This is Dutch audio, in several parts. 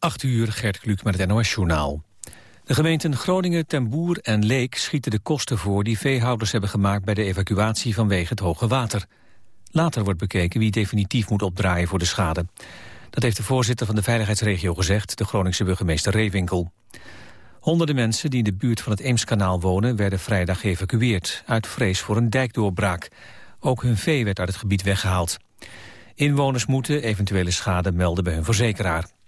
8 uur, Gert Kluk met het NOS-journaal. De gemeenten Groningen, Ten Boer en Leek schieten de kosten voor... die veehouders hebben gemaakt bij de evacuatie vanwege het hoge water. Later wordt bekeken wie definitief moet opdraaien voor de schade. Dat heeft de voorzitter van de veiligheidsregio gezegd... de Groningse burgemeester Reewinkel. Honderden mensen die in de buurt van het Eemskanaal wonen... werden vrijdag geëvacueerd, uit vrees voor een dijkdoorbraak. Ook hun vee werd uit het gebied weggehaald. Inwoners moeten eventuele schade melden bij hun verzekeraar.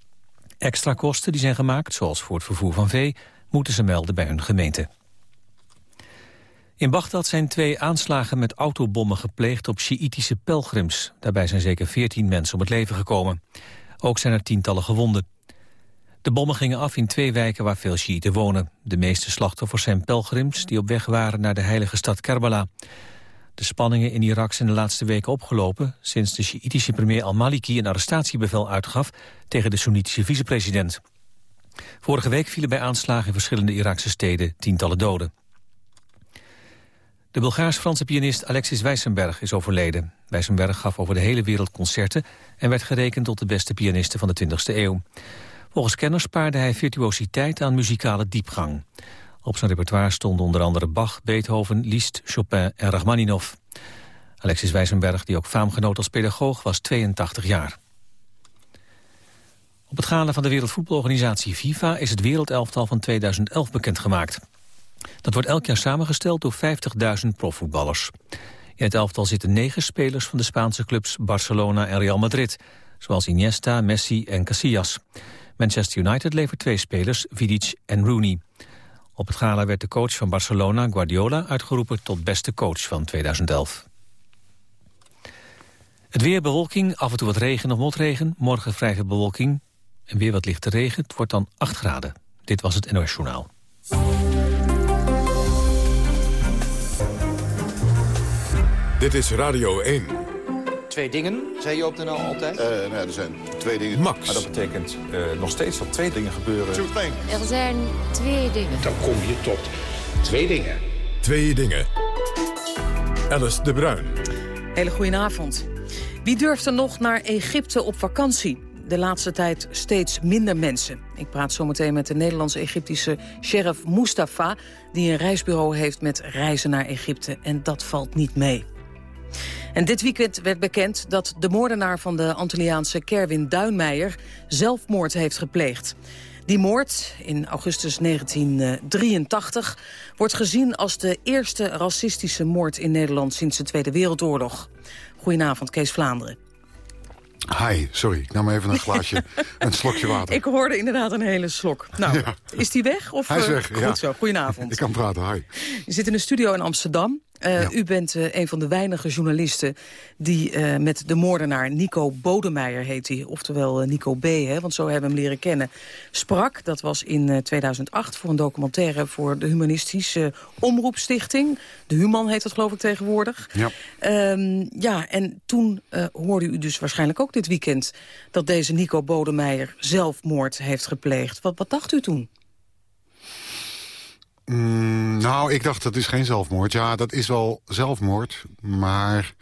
Extra kosten die zijn gemaakt, zoals voor het vervoer van vee... moeten ze melden bij hun gemeente. In Bagdad zijn twee aanslagen met autobommen gepleegd op Sjiïtische pelgrims. Daarbij zijn zeker 14 mensen om het leven gekomen. Ook zijn er tientallen gewonden. De bommen gingen af in twee wijken waar veel Sjiïten wonen. De meeste slachtoffers zijn pelgrims die op weg waren naar de heilige stad Karbala. De spanningen in Irak zijn de laatste weken opgelopen... sinds de Sjiïtische premier al-Maliki een arrestatiebevel uitgaf... tegen de Soenitische vicepresident. Vorige week vielen bij aanslagen in verschillende Irakse steden tientallen doden. De Bulgaars-Franse pianist Alexis Wijsenberg is overleden. Wijsenberg gaf over de hele wereld concerten... en werd gerekend tot de beste pianiste van de 20e eeuw. Volgens kenners paarde hij virtuositeit aan muzikale diepgang. Op zijn repertoire stonden onder andere Bach, Beethoven, Liszt, Chopin en Rachmaninoff. Alexis Wijzenberg, die ook faam genoot als pedagoog, was 82 jaar. Op het gala van de Wereldvoetbalorganisatie FIFA is het wereldelftal van 2011 bekendgemaakt. Dat wordt elk jaar samengesteld door 50.000 profvoetballers. In het elftal zitten negen spelers van de Spaanse clubs Barcelona en Real Madrid, zoals Iniesta, Messi en Casillas. Manchester United levert twee spelers, Vidic en Rooney. Op het gala werd de coach van Barcelona, Guardiola, uitgeroepen tot beste coach van 2011. Het weer bewolking, af en toe wat regen of motregen. Morgen vrij bewolking en weer wat lichte regen. Het wordt dan 8 graden. Dit was het NOS Journaal. Dit is Radio 1. Twee dingen, zei je op de NL altijd? Uh, nou, er zijn twee dingen. Max. Maar dat betekent uh, nog steeds dat twee dingen gebeuren. Er zijn twee dingen. Dan kom je tot twee dingen. Twee dingen. Alice de Bruin. Hele goedenavond. Wie durft er nog naar Egypte op vakantie? De laatste tijd steeds minder mensen. Ik praat zometeen met de Nederlands-Egyptische sheriff Mustafa... die een reisbureau heeft met reizen naar Egypte. En dat valt niet mee. En dit weekend werd bekend dat de moordenaar van de Antilliaanse Kerwin Duinmeijer zelfmoord heeft gepleegd. Die moord, in augustus 1983, wordt gezien als de eerste racistische moord in Nederland sinds de Tweede Wereldoorlog. Goedenavond, Kees Vlaanderen. Hi, sorry, ik nam even een glaasje, een slokje water. Ik hoorde inderdaad een hele slok. Nou, ja. is die weg? Of, Hij is weg, Goed ja. zo, goedenavond. Ik kan praten, hi. Je zit in een studio in Amsterdam. Uh, Ja. U bent uh, een van de weinige journalisten die uh, met de moordenaar Nico Bodemeijer heet hij, oftewel Nico B, hè, want zo hebben we hem leren kennen, sprak. Dat was in 2008 voor een documentaire voor de humanistische omroepstichting. De Human heet dat geloof ik tegenwoordig. Ja. Um, ja, en toen hoorde u dus waarschijnlijk ook dit weekend dat deze Nico Bodemeijer zelfmoord heeft gepleegd. Wat, wat dacht u toen? Mm, nou, ik dacht dat is geen zelfmoord. Ja, dat is wel zelfmoord, maar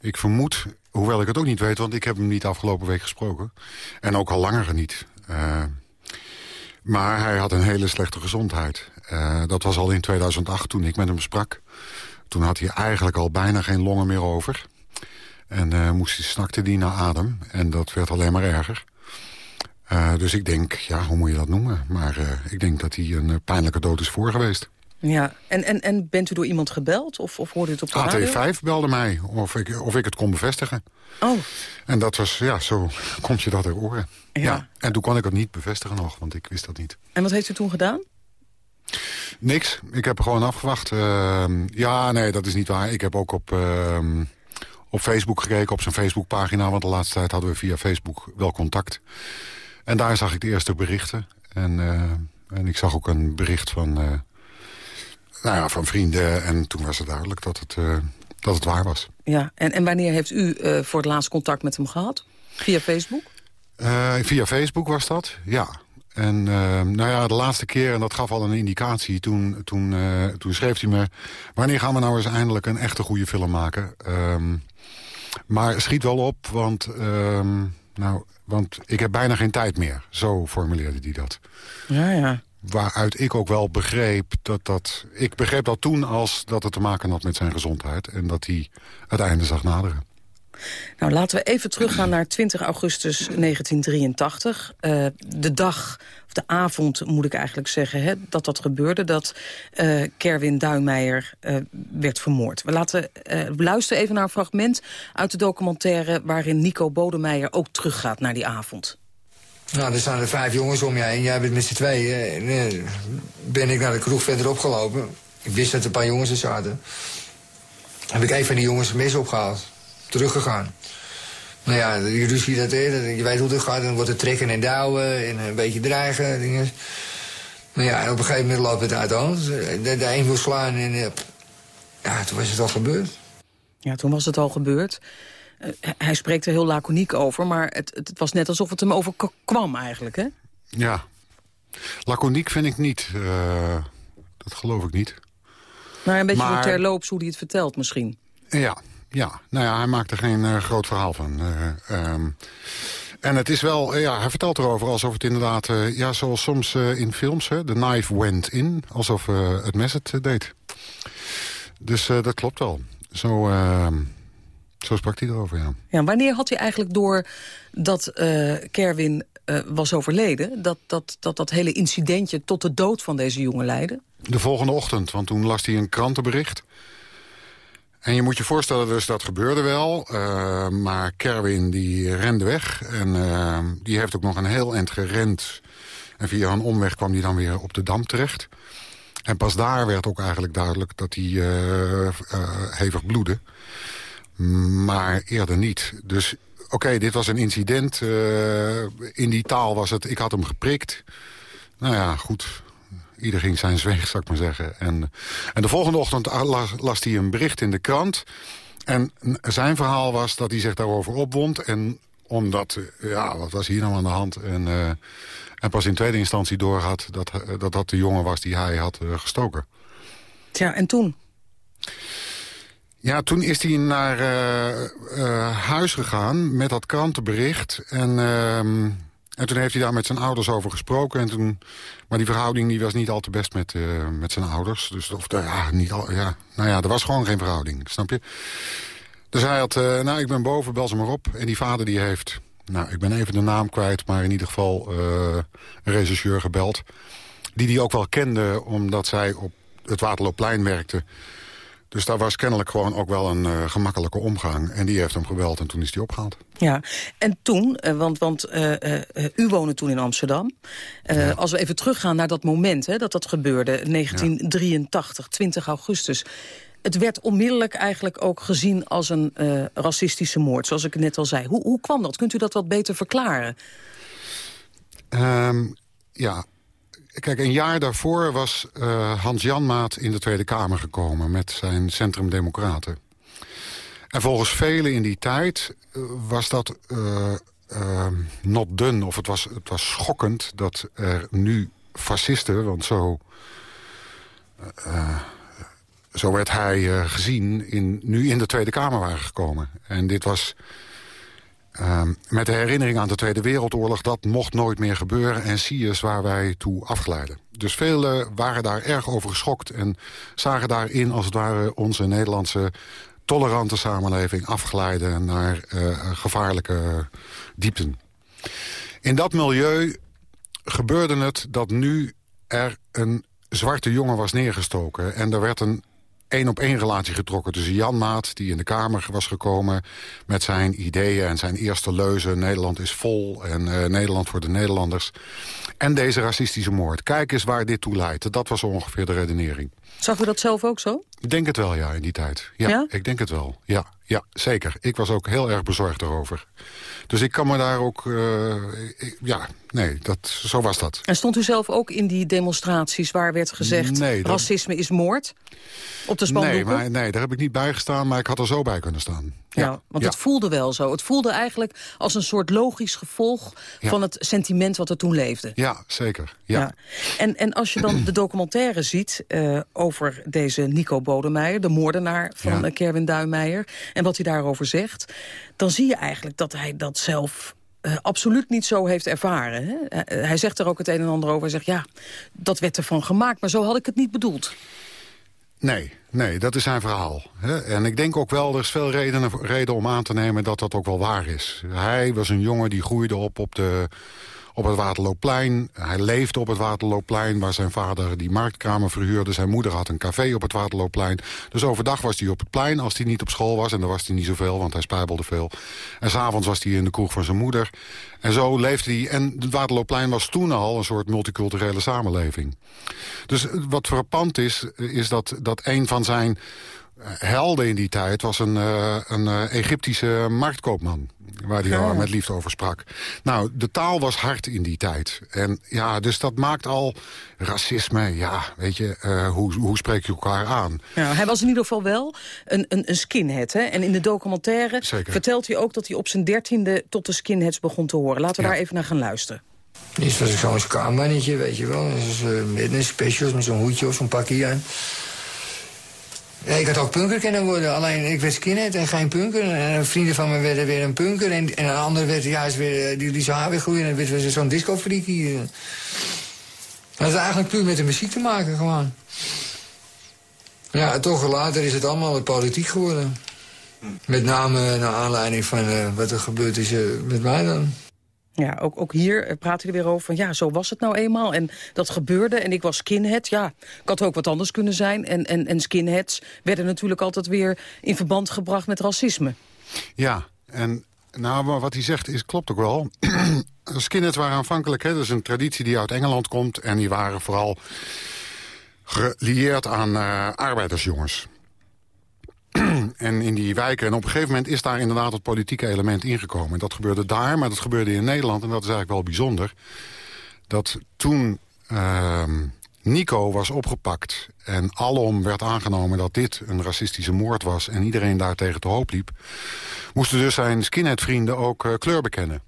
ik vermoed, hoewel ik het ook niet weet... want ik heb hem niet afgelopen week gesproken. En ook al langer niet. Uh, maar hij had een hele slechte gezondheid. Uh, dat was al in 2008 toen ik met hem sprak. Toen had hij eigenlijk al bijna geen longen meer over. En uh, moest hij snakte die naar adem. En dat werd alleen maar erger. Uh, dus ik denk, ja, hoe moet je dat noemen? Maar uh, ik denk dat hij een uh, pijnlijke dood is voor geweest. Ja, en, en, en bent u door iemand gebeld? Of, of hoorde u het op de radio? AT5 belde mij of ik, of ik het kon bevestigen. Oh. En dat was, ja, zo komt je dat ter oren. Ja. ja. En toen kon ik het niet bevestigen nog, want ik wist dat niet. En wat heeft u toen gedaan? Niks. Ik heb gewoon afgewacht. Uh, ja, nee, dat is niet waar. Ik heb ook op, uh, op Facebook gekeken, op zijn Facebookpagina. Want de laatste tijd hadden we via Facebook wel contact. En daar zag ik de eerste berichten. En, uh, en ik zag ook een bericht van, uh, nou ja, van vrienden. En toen was het duidelijk dat het, uh, dat het waar was. Ja, en, en wanneer heeft u voor het laatst contact met hem gehad? Via Facebook? via Facebook was dat, ja. En nou ja, de laatste keer, en dat gaf al een indicatie... toen, toen, toen schreef hij me... wanneer gaan we nou eens eindelijk een echte goede film maken? Um, maar schiet wel op, want... Um, nou, Want ik heb bijna geen tijd meer. Zo formuleerde hij dat. Ja, ja. Waaruit ik ook wel begreep dat dat... Ik begreep dat toen als dat het te maken had met zijn gezondheid. En dat hij het einde zag naderen. Nou, laten we even teruggaan naar 20 augustus 1983. Uh, de dag, of de avond moet ik eigenlijk zeggen, hè, dat dat gebeurde. Dat uh, Kerwin Duinmeijer uh, werd vermoord. We laten luisteren even naar een fragment uit de documentaire... waarin Nico Bodemeijer ook teruggaat naar die avond. Nou, er staan er vijf jongens om je heen. Jij bent met z'n tweeën. En, ben ik naar de kroeg verderop gelopen. Ik wist dat er een paar jongens er zaten. Heb ik een van die jongens mes opgehaald teruggegaan. Nou ja, die ruzie dat je weet hoe het gaat, dan wordt het trekken en douwen en een beetje dreigen. Dingen. Nou ja, en op een gegeven moment loopt het uit de hand. De, de een wil slaan en eh, ja, toen was het al gebeurd. Ja, toen was het al gebeurd. Uh, hij spreekt er heel laconiek over, maar het, het, was net alsof het hem overkwam eigenlijk, hè? Ja. Laconiek vind ik niet. Uh, dat geloof ik niet. Maar een beetje maar... terloops hoe hij het vertelt misschien. Ja, ja, nou ja, hij maakt er geen uh, groot verhaal van. Uh, um, en het is wel, uh, ja, hij vertelt erover alsof het inderdaad, ja, zoals soms in films, de knife went in, alsof het mes het deed. Dus dat klopt wel. Zo, ehm, zo sprak hij erover, ja. ja. Wanneer had hij eigenlijk door dat Kerwin was overleden, dat, dat, dat dat hele incidentje tot de dood van deze jongen leidde? De volgende ochtend, want toen las hij een krantenbericht en je moet je voorstellen, dus dat gebeurde wel. Uh, maar Kerwin die rende weg. En uh, die heeft ook nog een heel eind gerend. En via een omweg kwam hij dan weer op de Dam terecht. En pas daar werd ook eigenlijk duidelijk dat hij uh, hevig bloedde. Maar eerder niet. Dus oké, dit was een incident. in die taal was het, ik had hem geprikt. Nou ja, goed, ieder ging zijn zweeg, zou ik maar zeggen. En, en de volgende ochtend las, hij een bericht in de krant. En zijn verhaal was dat hij zich daarover opwond. En omdat, eh, ja, wat was hier nou aan de hand? En, uh, en pas in tweede instantie doorhad dat, eh, dat dat de jongen was die hij had uh, gestoken. Tja, en toen? Ja, toen is hij naar huis gegaan met dat krantenbericht. En ehm, en toen heeft hij daar met zijn ouders over gesproken. En toen, maar die verhouding die was niet al te best met, uh, met zijn ouders. Dus, of, ja, niet al, ja, nou ja, er was gewoon geen verhouding, snap je? Dus hij had, uh, nou, ik ben boven, bel ze maar op. En die vader die heeft, nou, ik ben even de naam kwijt... maar in ieder geval een regisseur gebeld. Die die ook wel kende, omdat zij op het Waterloopplein werkte... Dus daar was kennelijk gewoon ook wel een uh, gemakkelijke omgang. En die heeft hem gebeld en toen is hij opgehaald. Ja, en toen, uh, want, want uh, u woonde toen in Amsterdam. Ja. Als we even teruggaan naar dat moment hè, dat dat gebeurde, 1983, ja. 20 augustus. Het werd onmiddellijk eigenlijk ook gezien als een racistische moord, zoals ik het net al zei. Hoe, hoe kwam dat? Kunt u dat wat beter verklaren? Um, ja, Kijk, een jaar daarvoor was uh, Hans Janmaat in de Tweede Kamer gekomen... met zijn Centrum Democraten. En volgens velen in die tijd uh, was dat uh, not done. Of het was, het was schokkend dat er nu fascisten... want zo, zo werd hij gezien, in, nu in de Tweede Kamer waren gekomen. En dit was Uh, met de herinnering aan de Tweede Wereldoorlog, dat mocht nooit meer gebeuren. En zie eens waar wij toe afgeleiden. Dus velen waren daar erg over geschokt en zagen daarin als het ware onze Nederlandse tolerante samenleving afgeleiden naar uh, gevaarlijke diepten. In dat milieu gebeurde het dat nu er een zwarte jongen was neergestoken. En er werd een één op één relatie getrokken tussen Jan Maat... die in de Kamer was gekomen met zijn ideeën en zijn eerste leuzen... Nederland is vol en uh, Nederland voor de Nederlanders. En deze racistische moord. Kijk eens waar dit toe leidt. Dat was ongeveer de redenering. Zag u dat zelf ook zo? Ik denk het wel, ja, in die tijd. Ja, ja? ik denk het wel. Ja, ja, zeker. Ik was ook heel erg bezorgd erover. Dus ik kan me daar ook... Uh, ik, ja, nee, dat, zo was dat. En stond u zelf ook in die demonstraties waar werd gezegd... Nee, dat... racisme is moord? Op de nee, maar, nee, daar heb ik niet bij gestaan, maar ik had er zo bij kunnen staan. Ja, want het voelde wel zo. Het voelde eigenlijk als een soort logisch gevolg... van het sentiment wat er toen leefde. Ja, zeker. Ja. En, en als je dan de documentaire ziet uh, over deze Nico Bodemeijer... de moordenaar van ja. Kerwin Duinmeijer... en wat hij daarover zegt... dan zie je eigenlijk dat hij dat zelf eh, absoluut niet zo heeft ervaren. Hè? Eh, hij zegt er ook het een en ander over. Hij zegt, ja, dat werd ervan gemaakt, maar zo had ik het niet bedoeld. Nee, nee, dat is zijn verhaal. En ik denk ook wel, er is veel reden, reden om aan te nemen dat dat ook wel waar is. Hij was een jongen die groeide op op de op het Waterloopplein. Hij leefde op het Waterloopplein, waar zijn vader die marktkramer verhuurde. Zijn moeder had een café op het Waterloopplein. Dus overdag was hij op het plein als hij niet op school was. En daar was hij niet zoveel, want hij spijbelde veel. En s'avonds was hij in de kroeg van zijn moeder. En zo leefde hij. En het Waterloopplein was toen al een soort multiculturele samenleving. Dus wat frappant is, is dat, dat een van zijn helden in die tijd was een, uh, een uh, Egyptische marktkoopman. Waar hij al met liefde over sprak. Nou, de taal was hard in die tijd. En ja, dus dat maakt al racisme. Ja, weet je, uh, hoe, hoe spreek je elkaar aan? Ja, hij was in ieder geval wel een, een, een skinhead. Hè? En in de documentaire Zeker. vertelt hij ook dat hij op zijn dertiende tot de skinheads begon te horen. Laten we daar even naar gaan luisteren. Eerst was ik zo'n skaamannetje, weet je wel. Dus, met een specials met zo'n hoedje of zo'n pakje aan. Ja, ik had ook punker kunnen worden, alleen ik werd skinhead en geen punker. En vrienden van me werden weer een punker. En, en een ander werd juist weer, eh, die, die zijn haar weer groeien. En werd weer zo'n disco-freakie. Dat is eigenlijk puur met de muziek te maken, gewoon. Ja, toch later is het allemaal politiek geworden. Met name naar aanleiding van uh, wat er gebeurd is uh, met mij dan. Ja, ook, ook hier eh, praten jullie weer over van ja, zo was het nou eenmaal. En dat gebeurde en ik was skinhead. Ja, ik had ook wat anders kunnen zijn. En, en, en skinheads werden natuurlijk altijd weer in verband gebracht met racisme. Ja, en nou, wat hij zegt is, klopt ook wel. skinheads waren aanvankelijk, hè, dat is een traditie die uit Engeland komt. En die waren vooral gelieerd aan uh, arbeidersjongens. en in die wijken. En op een gegeven moment is daar inderdaad het politieke element ingekomen. Dat gebeurde daar, maar dat gebeurde in Nederland. En dat is eigenlijk wel bijzonder. Dat toen uh, Nico was opgepakt en alom werd aangenomen dat dit een racistische moord was... en iedereen daar tegen te hoop liep... moesten dus zijn skinhead-vrienden ook uh, kleur bekennen.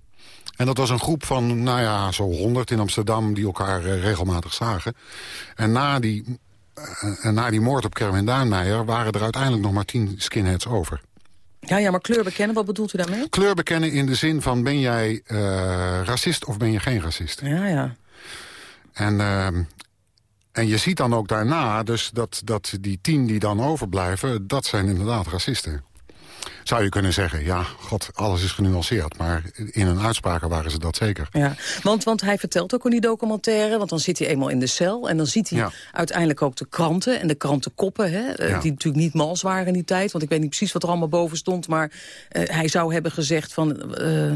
En dat was een groep van, nou ja, zo honderd in Amsterdam... die elkaar uh, regelmatig zagen. En na die en eh, na die moord op Kerwin Duinmeijer waren er uiteindelijk nog maar tien skinheads over. Ja, ja, maar kleur bekennen, wat bedoelt u daarmee? Kleur bekennen in de zin van ben jij uh, racist of ben je geen racist? Ja, ja. En, uh, en je ziet dan ook daarna dus dat, dat die tien die dan overblijven... dat zijn inderdaad racisten zou je kunnen zeggen, ja, god, alles is genuanceerd. Maar in hun uitspraken waren ze dat zeker. Ja, want, want hij vertelt ook in die documentaire, want dan zit hij eenmaal in de cel... en dan ziet hij uiteindelijk ook de kranten en de krantenkoppen... Hè, eh, die natuurlijk niet mals waren in die tijd. Want ik weet niet precies wat er allemaal boven stond... maar uh, hij zou hebben gezegd van... Uh,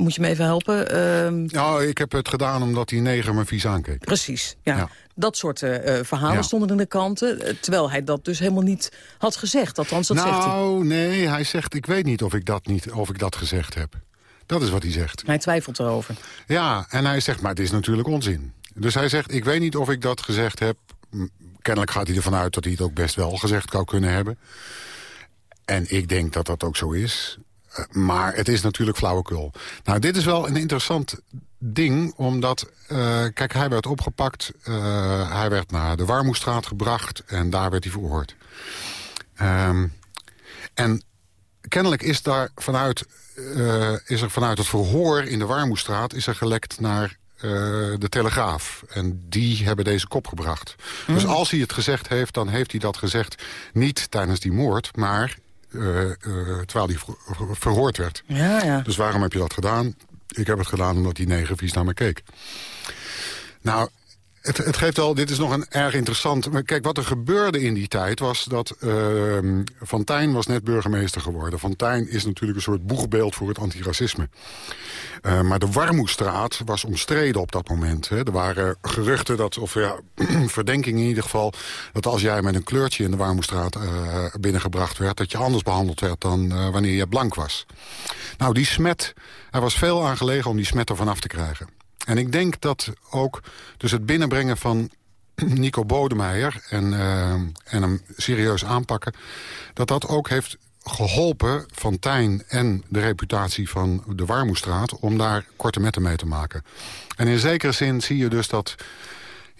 moet je me even helpen? Uh... Nou, ik heb het gedaan omdat die neger me vies aankeek. Precies, ja. Dat soort uh, verhalen stonden in de kranten. Eh, terwijl hij dat dus helemaal niet had gezegd. Althans, dat nou, zegt hij. Nou, nee, hij zegt, ik weet niet of ik, dat niet of ik dat gezegd heb. Dat is wat hij zegt. Hij twijfelt erover. Ja, en hij zegt, maar het is natuurlijk onzin. Dus hij zegt, ik weet niet of ik dat gezegd heb. Kennelijk gaat hij ervan uit dat hij het ook best wel gezegd zou kunnen hebben. En ik denk dat dat ook zo is. Eh, maar het is natuurlijk flauwekul. Nou, dit is wel een interessant ding, omdat... Uh, kijk, hij werd opgepakt, uh, hij werd naar de Warmoestraat gebracht... en daar werd hij verhoord. Um, en kennelijk is, daar vanuit, uh, is er vanuit het verhoor in de Warmoestraat... is er gelekt naar de Telegraaf. En die hebben deze kop gebracht. Dus hmm. als hij het gezegd heeft, dan heeft hij dat gezegd... niet tijdens die moord, maar terwijl hij verhoord werd. Ja, ja. Dus waarom heb je dat gedaan? Ik heb het gedaan omdat die negen vies naar me keek. Nou, het, het, geeft al, dit is nog een erg interessant... Kijk, wat er gebeurde in die tijd was dat uh, Van Tijn was net burgemeester geworden. Van Tijn is natuurlijk een soort boegbeeld voor het antiracisme. Uh, maar de Warmoestraat was omstreden op dat moment. Hè. Er waren geruchten, dat, of ja, verdenkingen in ieder geval... dat als jij met een kleurtje in de Warmoestraat uh, binnengebracht werd... dat je anders behandeld werd dan uh, wanneer je blank was. Nou, die smet, er was veel aan gelegen om die smet ervan af te krijgen. En ik denk dat ook dus het binnenbrengen van Nico Bodemeijer... en, uh, en hem serieus aanpakken... dat dat ook heeft geholpen van Tijn en de reputatie van de Warmoestraat... om daar korte metten mee te maken. En in zekere zin zie je dus dat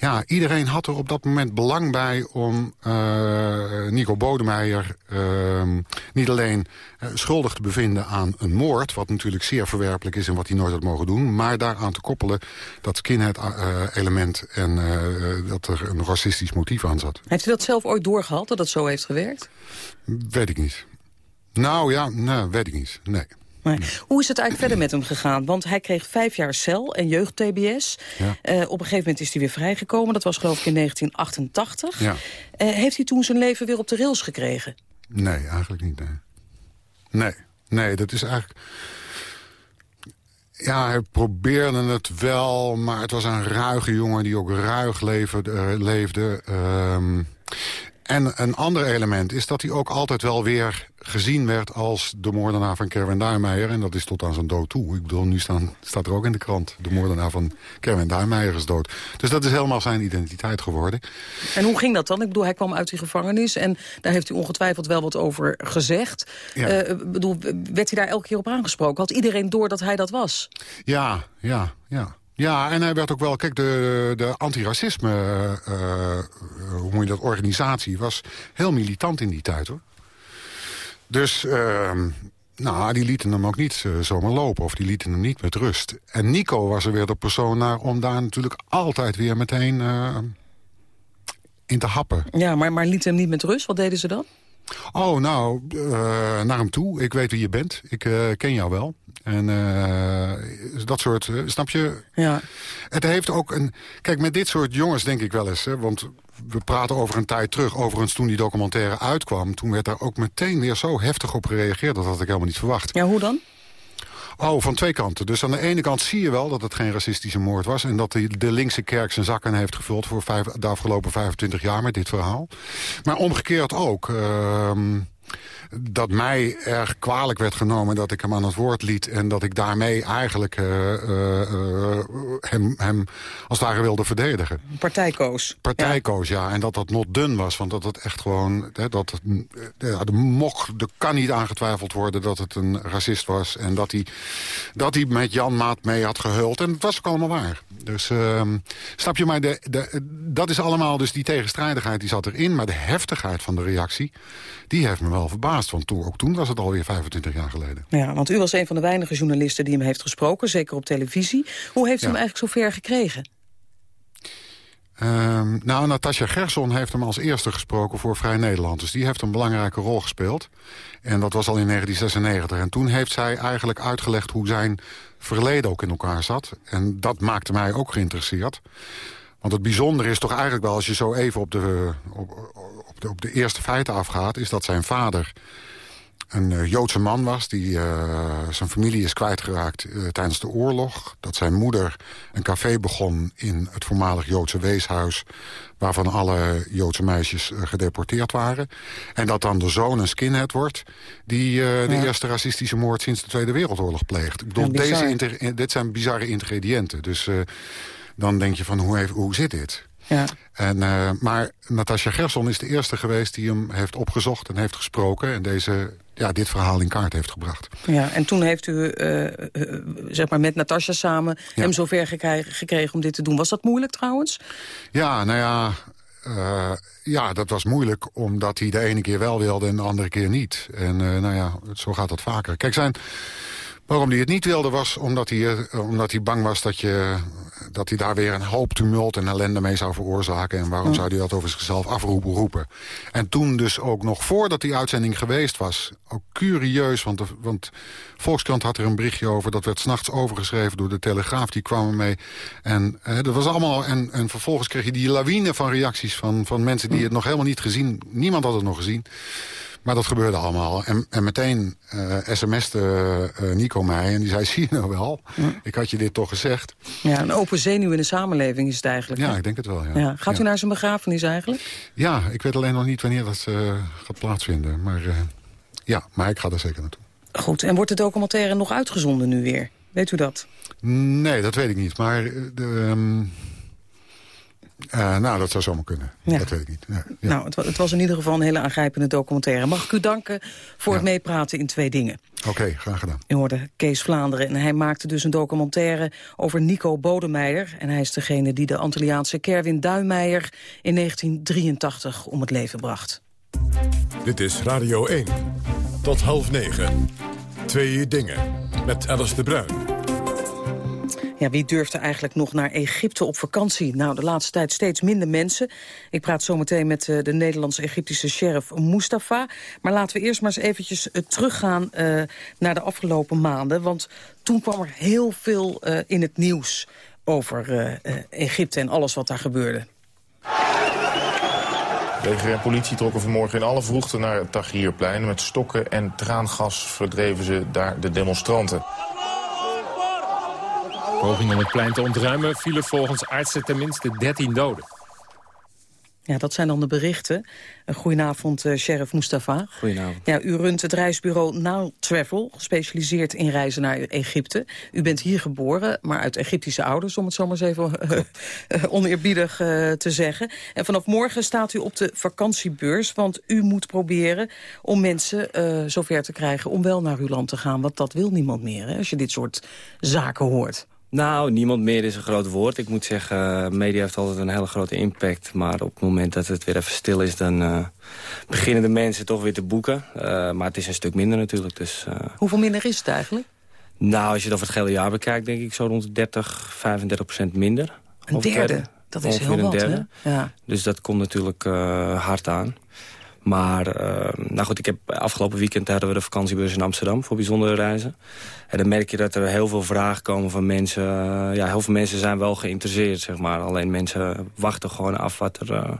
ja, iedereen had er op dat moment belang bij om uh, Nico Bodemeijer uh, niet alleen uh, schuldig te bevinden aan een moord... wat natuurlijk zeer verwerpelijk is en wat hij nooit had mogen doen... maar daaraan te koppelen dat skinhead-element en dat er een racistisch motief aan zat. Heeft u dat zelf ooit doorgehad, dat dat zo heeft gewerkt? Weet ik niet. Nou ja, nou, weet ik niet, nee. Maar hoe is het eigenlijk verder met hem gegaan? Want hij kreeg vijf jaar cel en jeugd-TBS. Ja. Uh, op een gegeven moment is hij weer vrijgekomen. Dat was geloof ik in 1988. Ja. Uh, heeft hij toen zijn leven weer op de rails gekregen? Nee, eigenlijk niet. Nee, nee, nee dat is eigenlijk... Ja, hij probeerde het wel, maar het was een ruige jongen die ook ruig leefde. Uh, leefde. Um, en een ander element is dat hij ook altijd wel weer gezien werd als de moordenaar van Kerwin Daarmeijer. En dat is tot aan zijn dood toe. Ik bedoel, nu staan, staat er ook in de krant... de moordenaar van Kerwin Daarmeijer is dood. Dus dat is helemaal zijn identiteit geworden. En hoe ging dat dan? Ik bedoel, hij kwam uit die gevangenis... en daar heeft u ongetwijfeld wel wat over gezegd. Ja. Uh, bedoel, werd hij daar elke keer op aangesproken? Had iedereen door dat hij dat was? Ja, ja, ja. Ja, en hij werd ook wel... Kijk, de, de antiracisme, uh, hoe moet je dat, organisatie... was heel militant in die tijd, hoor. Dus, uh, nou, die lieten hem ook niet uh, zomaar lopen. Of die lieten hem niet met rust. En Nico was er weer de persoon naar om daar natuurlijk altijd weer meteen in te happen. Ja, maar, maar lieten hem niet met rust? Wat deden ze dan? Oh, nou, uh, naar hem toe. Ik weet wie je bent. Ik uh, ken jou wel. En uh, dat soort, snap je? Ja. Het heeft ook een... Kijk, met dit soort jongens denk ik wel eens... Hè, want we praten over een tijd terug. Overigens, toen die documentaire uitkwam... toen werd daar ook meteen weer zo heftig op gereageerd. Dat had ik helemaal niet verwacht. Ja, hoe dan? Oh, van twee kanten. Dus aan de ene kant zie je wel dat het geen racistische moord was... en dat de, de linkse kerk zijn zakken heeft gevuld... voor vijf, de afgelopen 25 jaar met dit verhaal. Maar omgekeerd ook... Uh, dat mij erg kwalijk werd genomen dat ik hem aan het woord liet... en dat ik daarmee eigenlijk uh, uh, hem, hem als het ware wilde verdedigen. Partijkoos. Partijkoos, ja. ja. En dat dat not dun was. Want dat het echt gewoon... Hè, dat het, ja, de er kan niet aangetwijfeld worden dat het een racist was. En dat hij, dat hij met Jan Maat mee had gehuld. En dat was ook allemaal waar. Dus ehm, snap je, maar de, de, dat is allemaal dus die tegenstrijdigheid die zat erin. Maar de heftigheid van de reactie, die heeft me wel verbaasd. Want toen, ook toen was het alweer 25 jaar geleden. Ja, want u was een van de weinige journalisten die hem heeft gesproken. Zeker op televisie. Hoe heeft u hem eigenlijk zo ver gekregen? Um, nou, Natasja Gerson heeft hem als eerste gesproken voor Vrij Nederland. Dus die heeft een belangrijke rol gespeeld. En dat was al in 1996. En toen heeft zij eigenlijk uitgelegd hoe zijn verleden ook in elkaar zat. En dat maakte mij ook geïnteresseerd. Want het bijzondere is toch eigenlijk wel, als je zo even op de, op, op de, op de eerste feiten afgaat... is dat zijn vader een uh, Joodse man was. Die, uh, zijn familie is kwijtgeraakt uh, tijdens de oorlog. Dat zijn moeder een café begon in het voormalig Joodse weeshuis... waarvan alle Joodse meisjes gedeporteerd waren. En dat dan de zoon een skinhead wordt... die ja. de eerste racistische moord sinds de Tweede Wereldoorlog pleegt. Ik bedoel, deze dit zijn bizarre ingrediënten. Dus dan denk je van, hoe, heeft, hoe zit dit? Ja. En, uh, maar Natasja Gerson is de eerste geweest die hem heeft opgezocht en heeft gesproken... en deze, ja, dit verhaal in kaart heeft gebracht. Ja, en toen heeft u uh, uh, zeg maar met Natasja samen ja. hem zover gekregen, gekregen om dit te doen. Was dat moeilijk trouwens? Ja, nou ja... ja, dat was moeilijk omdat hij de ene keer wel wilde en de andere keer niet. En nou ja, zo gaat dat vaker. Kijk, zijn... Waarom hij het niet wilde was omdat hij, omdat hij bang was dat je dat hij daar weer een hoop tumult en ellende mee zou veroorzaken. En waarom zou hij dat over zichzelf afroepen roepen? En toen dus ook nog voordat die uitzending geweest was... ook curieus, want, de, want Volkskrant had er een berichtje over... dat werd s'nachts overgeschreven door de Telegraaf, die kwam mee. En, eh, dat was allemaal, en, en vervolgens kreeg je die lawine van reacties... van, van mensen die het nog helemaal niet gezien... niemand had het nog gezien... Maar dat gebeurde allemaal. En, en meteen uh, sms'te uh, Nico mij en die zei, zie je nou wel? Ja. Ik had je dit toch gezegd. Ja, een open zenuw in de samenleving is het eigenlijk. Ja, ik denk het wel, ja. ja. Gaat u naar zijn begrafenis eigenlijk? Ja, ik weet alleen nog niet wanneer dat uh, gaat plaatsvinden. Maar ja, maar ik ga er zeker naartoe. Goed, en wordt de documentaire nog uitgezonden nu weer? Weet u dat? Nee, dat weet ik niet. Maar de, um, Uh, nou, dat zou zomaar kunnen. Ja. Dat weet ik niet. Ja, ja. Nou, het, het was in ieder geval een hele aangrijpende documentaire. Mag ik u danken voor het meepraten in twee dingen. Oké, graag gedaan. U hoorde Kees Vlaanderen en hij maakte dus een documentaire over Nico Bodemeijer. En hij is degene die de Antilliaanse Kerwin Duinmeijer in 1983 om het leven bracht. Dit is Radio 1. Tot half negen. Twee dingen. Met Alice de Bruin. Ja, wie durft er eigenlijk nog naar Egypte op vakantie? Nou, de laatste tijd steeds minder mensen. Ik praat zometeen met uh, de Nederlands-Egyptische sheriff Mustafa. Maar laten we eerst maar eens eventjes uh, teruggaan uh, naar de afgelopen maanden. Want toen kwam er heel veel in het nieuws over Egypte en alles wat daar gebeurde. Leger en politie trokken vanmorgen in alle vroegte naar het Tahrirplein. Met stokken en traangas verdreven ze daar de demonstranten. Poging om het plein te ontruimen vielen volgens artsen tenminste 13 doden. Ja, dat zijn dan de berichten. Goedenavond, uh, sheriff Mustafa. Goedenavond. Ja, u runt het reisbureau Now Travel, gespecialiseerd in reizen naar Egypte. U bent hier geboren, maar uit Egyptische ouders, om het zo maar eens even uh, oneerbiedig uh, te zeggen. En vanaf morgen staat u op de vakantiebeurs, want u moet proberen om mensen zover te krijgen om wel naar uw land te gaan. Want dat wil niemand meer, hè, als je dit soort zaken hoort. Nou, niemand meer is een groot woord. Ik moet zeggen, media heeft altijd een hele grote impact. Maar op het moment dat het weer even stil is, dan uh, beginnen de mensen toch weer te boeken. Uh, maar het is een stuk minder natuurlijk. Dus, uh... Hoeveel minder is het eigenlijk? Nou, als je het over het hele jaar bekijkt, denk ik zo rond de 30, 35 procent minder. Een derde? Dat is heel wat, hè? Ja. Dus dat komt natuurlijk hard aan. Maar, uh, nou goed, ik heb afgelopen weekend hadden we de vakantiebeurs in Amsterdam voor bijzondere reizen. En dan merk je dat er heel veel vragen komen van mensen. Uh, ja, heel veel mensen zijn wel geïnteresseerd, zeg maar. Alleen mensen wachten gewoon af wat er, uh,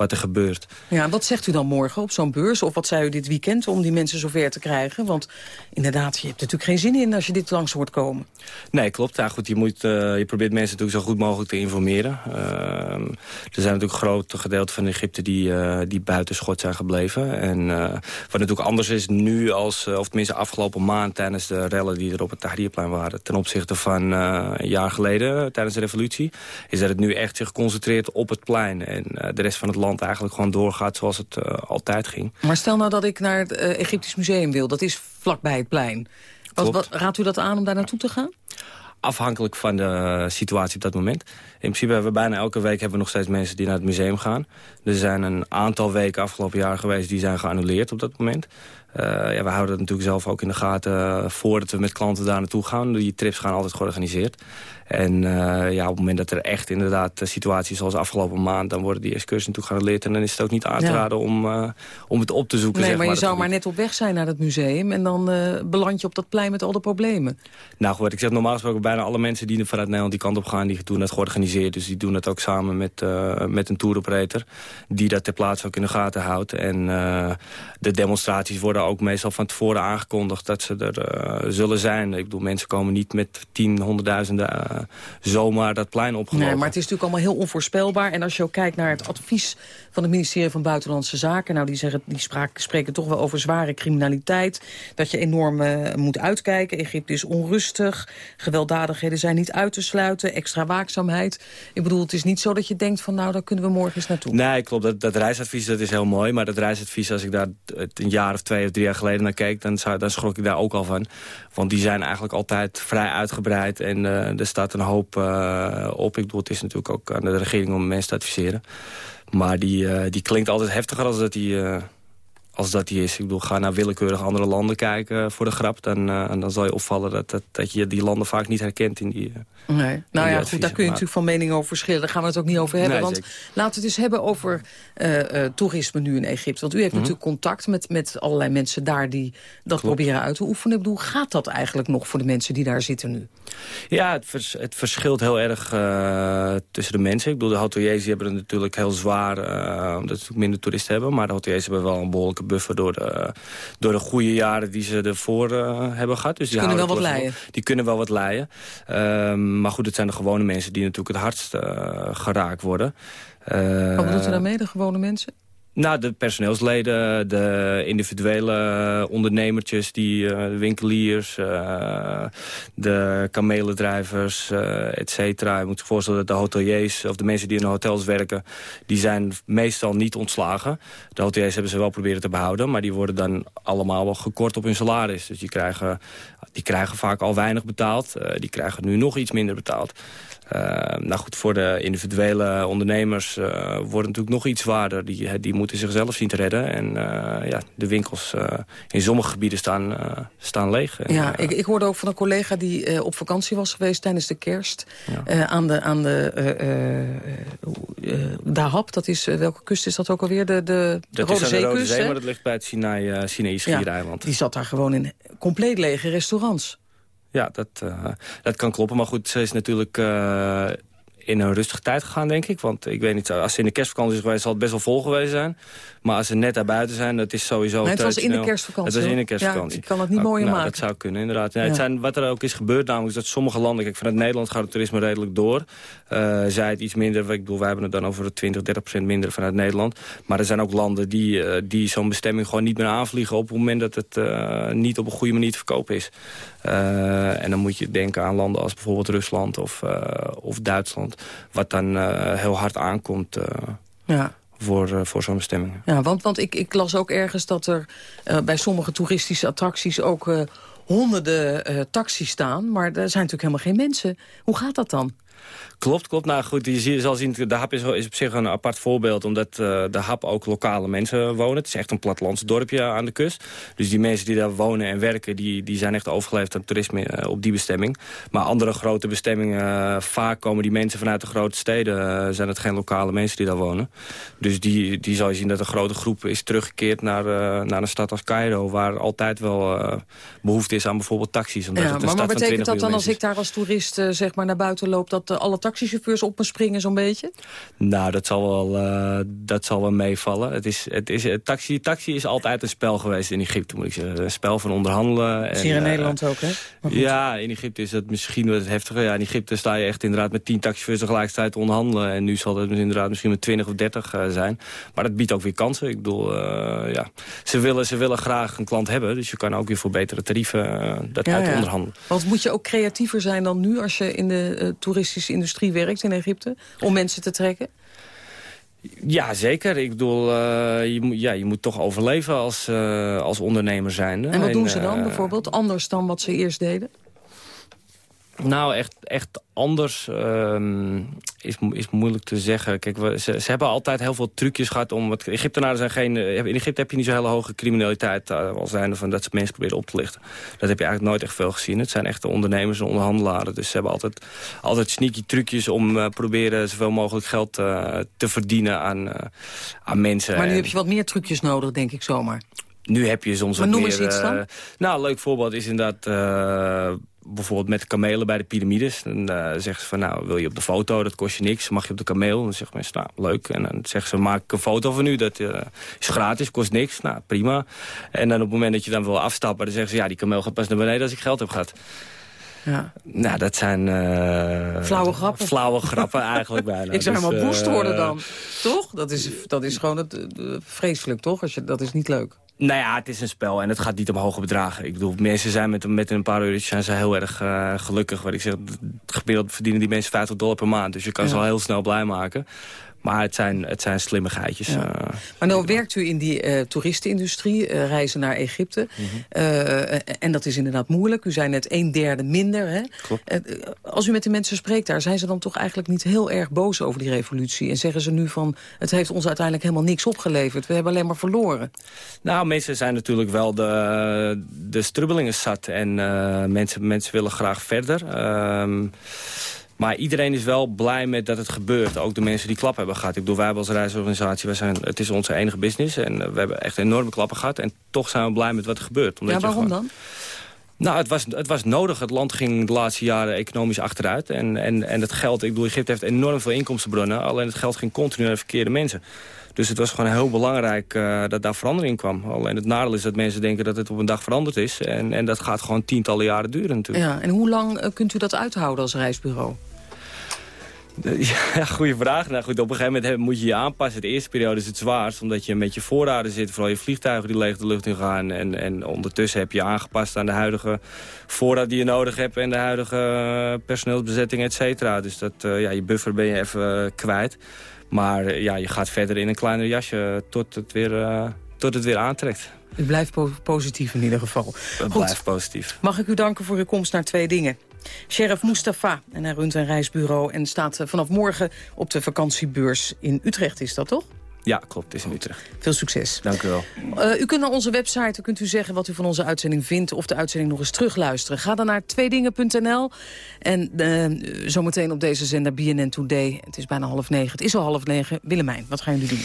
wat er gebeurt. Ja, wat zegt u dan morgen op zo'n beurs? Of wat zei u dit weekend om die mensen zover te krijgen? Want inderdaad, je hebt natuurlijk geen zin in als je dit langs hoort komen. Nee, klopt. Ja, goed, je, moet, uh, je probeert mensen natuurlijk zo goed mogelijk te informeren. Uh, er zijn natuurlijk grote gedeelten van Egypte die, uh, die buiten schot zijn gebleven. En wat natuurlijk anders is nu, als, of tenminste afgelopen maand... tijdens de rellen die er op het Tahrirplein waren... ten opzichte van een jaar geleden, tijdens de revolutie... is dat het nu echt zich concentreert op het plein. En de rest van het land eigenlijk gewoon doorgaat zoals het uh, altijd ging. Maar stel nou dat ik naar het uh, Egyptisch Museum wil. Dat is vlakbij het plein. Wat, wat, raadt u dat aan om daar naartoe te gaan? Afhankelijk van de situatie op dat moment. In principe hebben we bijna elke week hebben we nog steeds mensen die naar het museum gaan. Er zijn een aantal weken afgelopen jaar geweest die zijn geannuleerd op dat moment. Uh, ja, we houden het natuurlijk zelf ook in de gaten voordat we met klanten daar naartoe gaan. Die trips gaan altijd georganiseerd. En uh, ja, op het moment dat er echt inderdaad situaties zoals afgelopen maand... dan worden die excursies natuurlijk geannuleerd. En dan is het ook niet aan te Ja. raden om, uh, om het op te zoeken. Nee, zeg maar je dat zou maar net op weg zijn naar het museum... en dan eh, beland je op dat plein met al de problemen. Nou goed, ik zeg normaal gesproken bijna alle mensen die vanuit Nederland die kant op gaan, die doen dat georganiseerd. Dus die doen dat ook samen met, uh, met een touroperator die dat ter plaatse ook in de gaten houdt. En uh, de demonstraties worden ook meestal van tevoren aangekondigd dat ze er uh, zullen zijn. Ik bedoel, mensen komen niet met tien, honderdduizenden zomaar dat plein opgelopen. Nee, maar het is natuurlijk allemaal heel onvoorspelbaar. En als je ook kijkt naar het advies van het ministerie van Buitenlandse Zaken... nou, die, zeggen, die spreken toch wel over zware criminaliteit. Dat je enorm uh, moet uitkijken. Egypte is onrustig. Gewelddadigheden zijn niet uit te sluiten. Extra waakzaamheid. Ik bedoel, het is niet zo dat je denkt van... nou, daar kunnen we morgen eens naartoe. Nee, klopt. Dat, dat reisadvies dat is heel mooi. Maar dat reisadvies, als ik daar een jaar of twee of drie jaar geleden naar keek... dan, zou, schrok ik daar ook al van. Want die zijn eigenlijk altijd vrij uitgebreid. En uh, er staat een hoop uh, op. Ik bedoel, het is natuurlijk ook aan de regering om mensen te adviseren. Maar die, uh, die klinkt altijd heftiger als dat die, uh, als dat die is. Ik bedoel, ga naar willekeurig andere landen kijken voor de grap. Dan, uh, dan zal je opvallen dat, dat, dat je die landen vaak niet herkent in die... Nee. Nou ja, goed, daar kun je natuurlijk van mening over verschillen. Daar gaan we het ook niet over hebben. Nee, want zeker. laten we het eens hebben over uh, toerisme nu in Egypte. Want u heeft mm -hmm. natuurlijk contact met, met allerlei mensen daar die dat Klopt. proberen uit te oefenen. Ik bedoel, gaat dat eigenlijk nog voor de mensen die daar zitten nu? Ja, het, vers, het verschilt heel erg tussen de mensen. Ik bedoel, de hoteliers die hebben het natuurlijk heel zwaar... Omdat ze minder toeristen hebben. Maar de hoteliers hebben wel een behoorlijke buffer... door de, door de goede jaren die ze ervoor uh, hebben gehad. Dus die kunnen wel wat leiden. Die kunnen wel wat leiden. Um, maar goed, het zijn de gewone mensen die natuurlijk het hardst geraakt worden. wat bedoelt u daarmee, de gewone mensen? Nou, de personeelsleden, de individuele ondernemertjes, die, de winkeliers, uh, de kamelendrijvers, uh, cetera. Je moet je voorstellen dat de hoteliers of de mensen die in de hotels werken, die zijn meestal niet ontslagen. De hoteliers hebben ze wel proberen te behouden, maar die worden dan allemaal wel gekort op hun salaris. Dus die krijgen, die krijgen vaak al weinig betaald. die krijgen nu nog iets minder betaald. Uh, nou goed, voor de individuele ondernemers uh, wordt natuurlijk nog iets zwaarder. Die, die moeten zichzelf zien te redden. En uh, ja, de winkels in sommige gebieden staan, staan leeg. Ja, ik, ik hoorde ook van een collega die op vakantie was geweest tijdens de kerst. Ja. aan de, aan de Dahab, dat is, welke kust is dat ook alweer? De, de, dat Rode is aan de Rode Zee, maar dat ligt bij het Sinai, Sinaï schiereiland. Ja, die zat daar gewoon in compleet lege restaurants. Ja, dat, uh, dat kan kloppen. Maar goed, ze is natuurlijk uh, in een rustige tijd gegaan, denk ik. Want ik weet niet, als ze in de kerstvakantie is geweest... zal het best wel vol geweest zijn. Maar als ze net daar buiten zijn, dat is sowieso... Nee, het was in de kerstvakantie. Het was in de kerstvakantie. Ja, ik kan het niet mooier nou, maken. Dat zou kunnen, inderdaad. Ja, het zijn, wat er ook is gebeurd, namelijk is dat sommige landen... Kijk, vanuit Nederland gaat het toerisme redelijk door. Uh, zij het iets minder, ik bedoel, wij hebben het dan over 20, 30 procent minder vanuit Nederland. Maar er zijn ook landen die, uh, die zo'n bestemming gewoon niet meer aanvliegen... op het moment dat het uh, niet op een goede manier te verkopen is. en dan moet je denken aan landen als bijvoorbeeld Rusland of, of Duitsland... wat dan heel hard aankomt... ja voor, uh, voor zo'n bestemming. Ja, want, want ik, ik las ook ergens dat er uh, bij sommige toeristische attracties... ook uh, honderden taxis staan, maar er zijn natuurlijk helemaal geen mensen. Hoe gaat dat dan? Klopt, klopt. Nou goed, je zal zien, de HAP is, is op zich een apart voorbeeld... omdat uh, de HAP ook lokale mensen wonen. Het is echt een plattelands dorpje aan de kust. Dus die mensen die daar wonen en werken... die, die zijn echt overgeleefd aan toerisme uh, op die bestemming. Maar andere grote bestemmingen... Uh, vaak komen die mensen vanuit de grote steden... zijn het geen lokale mensen die daar wonen. Dus die, die zal je zien dat een grote groep is teruggekeerd... naar, naar een stad als Cairo... waar altijd wel behoefte is aan bijvoorbeeld taxis. Omdat ja, het maar, maar betekent dat dan als ik daar als toerist zeg maar naar buiten loop... dat alle taxichauffeurs op me springen zo'n beetje? Nou, dat zal wel, uh, dat zal wel meevallen. Het is, het is, het taxi, taxi is altijd een spel geweest in Egypte, moet ik zeggen. Een spel van onderhandelen. Dat hier in uh, Nederland ook, hè? Ja, in Egypte is dat misschien wat heftiger. Ja, in Egypte sta je echt inderdaad met tien taxichauffeurs tegelijkertijd te onderhandelen. En nu zal het inderdaad misschien met 20 of 30 uh, zijn. Maar dat biedt ook weer kansen. Ik bedoel, ja, ze willen, ze willen graag een klant hebben. Dus je kan ook weer voor betere tarieven dat ja, uit ja. onderhandelen. Want moet je ook creatiever zijn dan nu als je in de toeristische industrie werkt in Egypte? Om mensen te trekken? Ja, zeker. Ik bedoel, uh, je, moet, ja, je moet toch overleven als, uh, als ondernemer zijn. En wat doen ze dan uh, bijvoorbeeld? Anders dan wat ze eerst deden? Nou, echt, echt anders uh, is, is moeilijk te zeggen. Kijk, we, ze, ze, hebben altijd heel veel trucjes gehad om... Het, Egyptenaren zijn geen... In Egypte heb je niet zo'n hele hoge criminaliteit... Uh, als zijnde van dat ze mensen proberen op te lichten. Dat heb je eigenlijk nooit echt veel gezien. Het zijn echte ondernemers en onderhandelaren. Dus ze hebben altijd, altijd sneaky trucjes om uh, proberen... zoveel mogelijk geld uh, te verdienen aan, aan mensen. Maar nu en, heb je wat meer trucjes nodig, denk ik zomaar. Nu heb je soms maar noem meer... eens iets dan? nou, een leuk voorbeeld is inderdaad bijvoorbeeld met kamelen bij de piramides. Dan uh, zeggen ze van, nou, wil je op de foto? Dat kost je niks. Mag je op de kameel? Dan zeggen mensen, nou, leuk. En dan zeggen ze, maak ik een foto van u. Dat uh, is gratis, kost niks. Nou, prima. En dan op het moment dat je dan wil afstappen... dan zeggen ze, ja, die kameel gaat pas naar beneden als ik geld heb gehad. Ja. Nou, dat zijn... Uh, flauwe grappen. Flauwe grappen eigenlijk bijna. ik zou dus, helemaal woest worden dan. Toch? Dat is, dat is gewoon het, uh, vreselijk, toch? Als je, dat is niet leuk. Nou ja, het is een spel en het gaat niet om hoge bedragen. Ik bedoel, mensen zijn met, met een paar eurotjes zijn ze heel erg uh, gelukkig. Wat ik zeg, gemiddeld verdienen die mensen 50 dollar per maand. Dus je kan ja. ze al heel snel blij maken. Maar het zijn, het zijn slimmigheidjes. Ja. Uh, maar nou werkt u in die uh, toeristenindustrie, uh, reizen naar Egypte. Mm -hmm. en dat is inderdaad moeilijk. U zei net een derde minder. Hè? als u met de mensen spreekt daar, zijn ze dan toch eigenlijk niet heel erg boos over die revolutie? En zeggen ze nu van, het heeft ons uiteindelijk helemaal niks opgeleverd. We hebben alleen maar verloren. Nou, mensen zijn natuurlijk wel de, de strubbelingen zat. En mensen, mensen willen graag verder. Ehm, maar iedereen is wel blij met dat het gebeurt. Ook de mensen die klap hebben gehad. Ik bedoel, wij als reisorganisatie, wij zijn, het is onze enige business. En we hebben echt enorme klappen gehad. En toch zijn we blij met wat er gebeurt. Omdat ja, waarom gewoon... dan? Nou, het was, het was nodig. Het land ging de laatste jaren economisch achteruit. En, en, en het geld, ik bedoel, Egypte heeft enorm veel inkomstenbronnen. Alleen het geld ging continu naar de verkeerde mensen. Dus het was gewoon heel belangrijk uh, dat daar verandering kwam. Alleen het nadeel is dat mensen denken dat het op een dag veranderd is. En, en dat gaat gewoon tientallen jaren duren natuurlijk. Ja, en hoe lang uh, kunt u dat uithouden als reisbureau? Ja, goede vraag. Nou goed, op een gegeven moment moet je je aanpassen. De eerste periode is het zwaarst, omdat je met je voorraden zit. Vooral je vliegtuigen die leeg de lucht in gaan. En, en ondertussen heb je aangepast aan de huidige voorraad die je nodig hebt... en de huidige eh, personeelsbezetting, et cetera. Dus dat, uh, ja, je buffer ben je even kwijt. Maar ja, je gaat verder in een kleiner jasje tot het weer, tot het weer aantrekt. Het blijft positief in ieder geval. Het blijft positief. Mag ik u danken voor uw komst naar twee dingen. Sheriff Mustafa. En hij runt een reisbureau en staat eh, vanaf morgen op de vakantiebeurs in Utrecht. Is dat toch? Ja, klopt. Het is in Utrecht. Veel succes. Dank u wel. Uh, u kunt naar onze website, kunt u zeggen wat u van onze uitzending vindt... of de uitzending nog eens terugluisteren. Ga dan naar tweedingen.nl. En uh, zometeen op deze zender BNN Today. Het is bijna half negen. Het is al half negen. Willemijn, wat gaan jullie doen?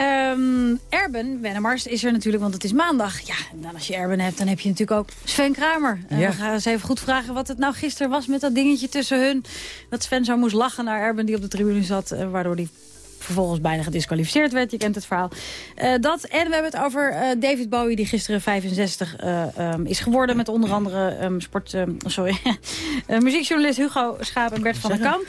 Um, Erben Wennemars is er natuurlijk, want het is maandag. Ja, dan als je Erben hebt, dan heb je natuurlijk ook Sven Kramer. Uh, We gaan eens even goed vragen wat het nou gisteren was met dat dingetje tussen hun. Dat Sven zo moest lachen naar Erben die op de tribune zat, uh, waardoor die vervolgens bijna gedisqualificeerd werd. Je kent het verhaal. Uh, dat en we hebben het over uh, David Bowie, die gisteren 65 uh, um, is geworden. Met onder andere um, sport, sorry, muziekjournalist Hugo Schaap en Bert van den Kamp.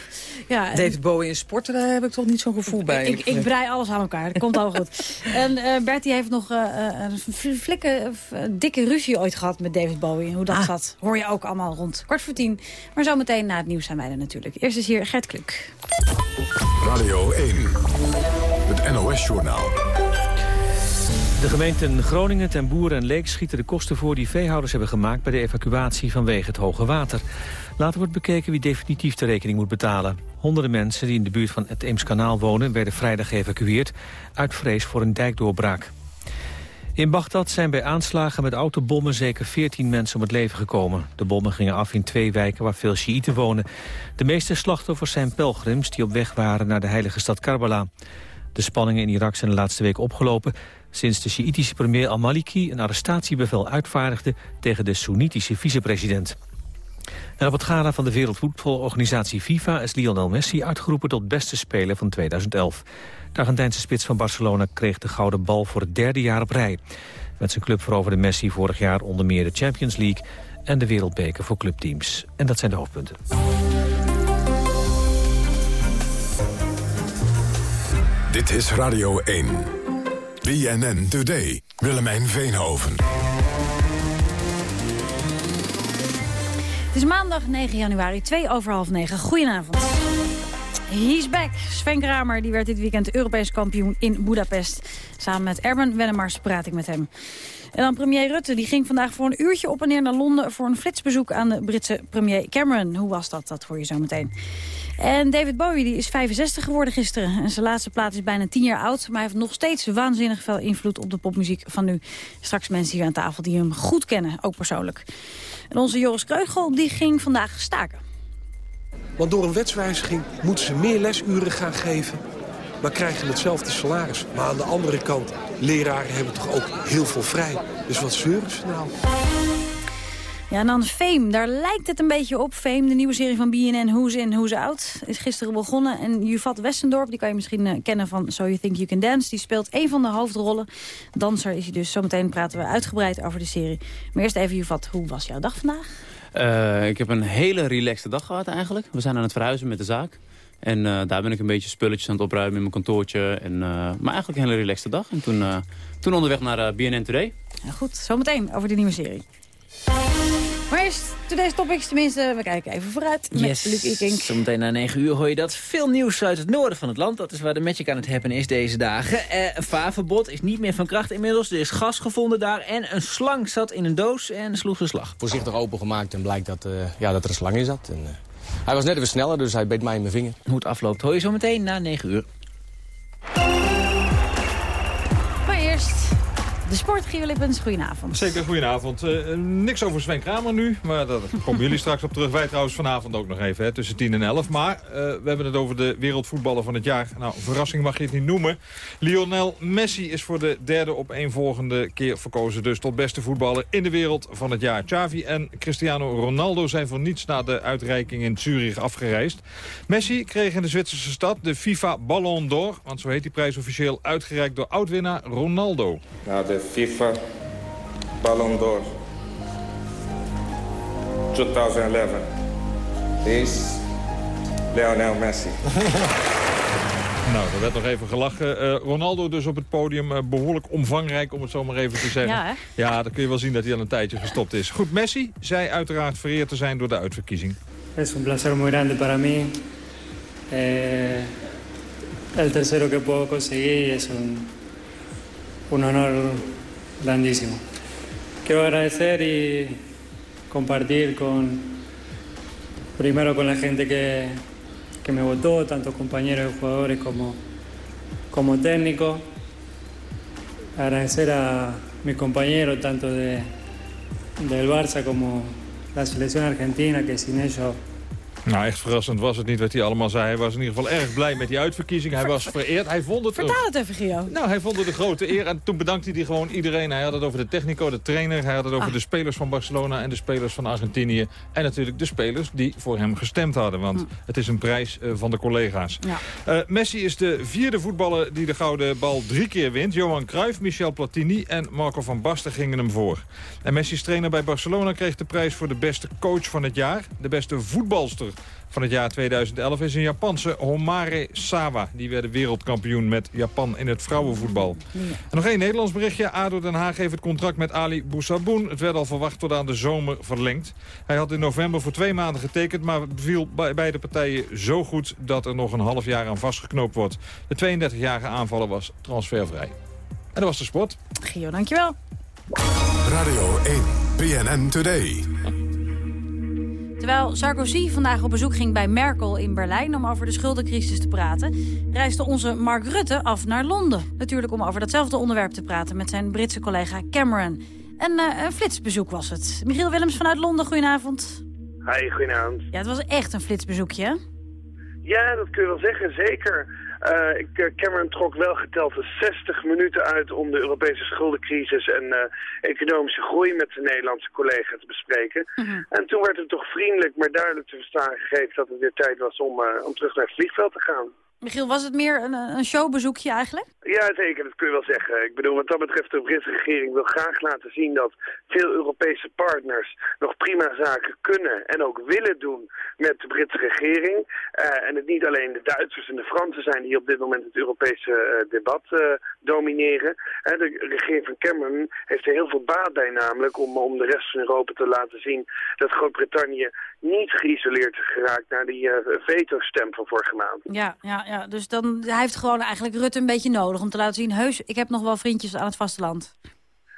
Ja, David Bowie en sporten, daar heb ik toch niet zo'n gevoel bij. Ik, ik, brei alles aan elkaar, dat komt al goed. En Bert die heeft nog een flikke, dikke ruzie ooit gehad met David Bowie. Hoe dat ah. zat, hoor je ook allemaal rond kwart voor tien. Maar zometeen na het nieuws zijn wij er natuurlijk. Eerst is hier Gert Kluk. Radio 1. Het NOS-journaal. De gemeenten Groningen, Ten Boer en Leek schieten de kosten voor... die veehouders hebben gemaakt bij de evacuatie vanwege het hoge water. Later wordt bekeken wie definitief de rekening moet betalen. Honderden mensen die in de buurt van het Eemskanaal wonen... werden vrijdag geëvacueerd uit vrees voor een dijkdoorbraak. In Bagdad zijn bij aanslagen met autobommen zeker 14 mensen om het leven gekomen. De bommen gingen af in twee wijken waar veel Sjiïten wonen. De meeste slachtoffers zijn pelgrims die op weg waren naar de heilige stad Karbala. De spanningen in Irak zijn de laatste week opgelopen... sinds de Sjiïtische premier al-Maliki een arrestatiebevel uitvaardigde... tegen de Soenitische vicepresident. En op het gala van de Wereldvoetbalorganisatie FIFA... is Lionel Messi uitgeroepen tot beste speler van 2011. De Argentijnse spits van Barcelona kreeg de gouden bal voor het derde jaar op rij. Met zijn club veroverde Messi vorig jaar onder meer de Champions League... en de wereldbeker voor clubteams. En dat zijn de hoofdpunten. Dit is Radio 1. BNN Today. Willemijn Veenhoven. Het is maandag 9 januari, 2 over half 9. Goedenavond. He's back. Sven Kramer die werd dit weekend Europees kampioen in Budapest. Samen met Erben Wennemars praat ik met hem. En dan premier Rutte die ging vandaag voor een uurtje op en neer naar Londen... voor een flitsbezoek aan de Britse premier Cameron. Hoe was dat? Dat hoor je zo meteen. En David Bowie die is 65 geworden gisteren. En zijn laatste plaat is bijna 10 jaar oud. Maar hij heeft nog steeds waanzinnig veel invloed op de popmuziek van nu. Straks mensen hier aan tafel die hem goed kennen, ook persoonlijk. En onze Joris Kreugel die ging vandaag staken. Want door een wetswijziging moeten ze meer lesuren gaan geven... maar krijgen hetzelfde salaris. Maar aan de andere kant, leraren hebben toch ook heel veel vrij. Dus wat zeuren ze nou? Ja, en dan Fame, daar lijkt het een beetje op. Fame, de nieuwe serie van BNN, Who's In, Who's Out, is gisteren begonnen. En Juvat Westendorp, die kan je misschien uh, kennen van So You Think You Can Dance. Die speelt een van de hoofdrollen. Danser is hij dus. Zometeen praten we uitgebreid over de serie. Maar eerst even, Juvat, hoe was jouw dag vandaag? Uh, ik heb een hele relaxte dag gehad eigenlijk. We zijn aan het verhuizen met de zaak. En uh, daar ben ik een beetje spulletjes aan het opruimen in mijn kantoortje. En, uh, maar eigenlijk een hele relaxte dag. En toen, toen onderweg naar BNN Today. Ja, goed, zometeen over de nieuwe serie. Maar Today's Topics, tenminste, we kijken even vooruit met yes. Luc Iking. Zometeen na 9 uur hoor je dat. Veel nieuws uit het noorden van het land. Dat is waar de magic aan het hebben is deze dagen. Eh, een vaarverbod is niet meer van kracht inmiddels. Er is gas gevonden daar en een slang zat in een doos en sloeg de slag. Voorzichtig opengemaakt en blijkt dat, uh, ja, dat er een slang in zat. En, uh, hij was net even sneller, dus hij beet mij in mijn vinger. Hoe het afloopt hoor je zometeen na 9 uur. De sport, Gio Lippens, goedenavond. Zeker, goedenavond. Uh, niks over Sven Kramer nu, maar daar komen jullie straks op terug. Wij trouwens vanavond ook nog even, hè, tussen 10 en 11. Maar uh, we hebben het over de wereldvoetballer van het jaar. Nou, verrassing mag je het niet noemen. Lionel Messi is voor de derde op een volgende keer verkozen. Dus tot beste voetballer in de wereld van het jaar. Xavi en Cristiano Ronaldo zijn voor niets na de uitreiking in Zurich afgereisd. Messi kreeg in de Zwitserse stad de FIFA Ballon d'Or. Want zo heet die prijs officieel uitgereikt door oudwinnaar Ronaldo. Nou, de FIFA Ballon d'Or 2011 is Lionel Messi. Nou, er werd nog even gelachen. Eh, Ronaldo dus op het podium uh, behoorlijk omvangrijk, om het zo maar even te zeggen. Ja, hè? Ja, dan kun je wel zien dat hij al een tijdje gestopt is. Goed, Messi zei uiteraard vereerd te zijn door de uitverkiezing. Es un placer muy grande para mí. Eh, el tercero que puedo conseguir es un, un honor grandísimo. Quiero agradecer y compartir con, primero con la gente que, que me votó, tanto compañeros y jugadores como, como técnico. Agradecer a mis compañeros, tanto de, del Barça como la selección argentina, que sin ellos Nou, echt verrassend was het niet wat hij allemaal zei. Hij was in ieder geval erg blij met die uitverkiezing. Hij was vereerd. Hij vond het... Vertaal het even, Gio. Nou, hij vond het een grote eer. En toen bedankte hij gewoon iedereen. Hij had het over de technico, de trainer. Hij had het over Ah. de spelers van Barcelona en de spelers van Argentinië. En natuurlijk de spelers die voor hem gestemd hadden. Want Hm. het is een prijs eh, van de collega's. Ja. Eh, Messi is de vierde voetballer die de gouden bal drie keer wint. Johan Cruijff, Michel Platini en Marco van Basten gingen hem voor. En Messi's trainer bij Barcelona kreeg de prijs voor de beste coach van het jaar. De beste voetbalster van het jaar 2011 is een Japanse Homare Sawa. Die werd wereldkampioen met Japan in het vrouwenvoetbal. En nog één Nederlands berichtje. ADO Den Haag heeft het contract met Ali Bousaboun. Het werd al verwacht tot aan de zomer verlengd. Hij had in november voor twee maanden getekend... maar het beviel bij beide partijen zo goed dat er nog een half jaar aan vastgeknoopt wordt. De 32-jarige aanvaller was transfervrij. En dat was de sport. Gio, dankjewel. Radio 1, PNN Today. Terwijl Sarkozy vandaag op bezoek ging bij Merkel in Berlijn... om over de schuldencrisis te praten... reisde onze Mark Rutte af naar Londen. Natuurlijk om over datzelfde onderwerp te praten... met zijn Britse collega Cameron. En eh, een flitsbezoek was het. Michiel Willems vanuit Londen, goedenavond. Hi, goedenavond. Ja, het was echt een flitsbezoekje, hè? Ja, dat kun je wel zeggen, zeker. Ik, eh, Cameron trok wel geteld 60 minuten uit om de Europese schuldencrisis en eh, economische groei met de Nederlandse collega te bespreken. En toen werd het toch vriendelijk, maar duidelijk te verstaan gegeven dat het weer tijd was om, om terug naar het vliegveld te gaan. Michiel, was het meer een, een showbezoekje eigenlijk? Ja, zeker, dat kun je wel zeggen. Ik bedoel, wat dat betreft, de Britse regering wil graag laten zien dat veel Europese partners nog prima zaken kunnen en ook willen doen met de Britse regering. Eh, en het niet alleen de Duitsers en de Fransen zijn die op dit moment het Europese eh, debat eh, domineren. Eh, de regering van Cameron heeft er heel veel baat bij namelijk om, om de rest van Europa te laten zien dat Groot-Brittannië niet geïsoleerd geraakt naar die eh, veto-stem van vorige maand. Ja, ja, ja. dus dan, hij heeft gewoon eigenlijk Rutte een beetje nodig om te laten zien... heus, ik heb nog wel vriendjes aan het vasteland.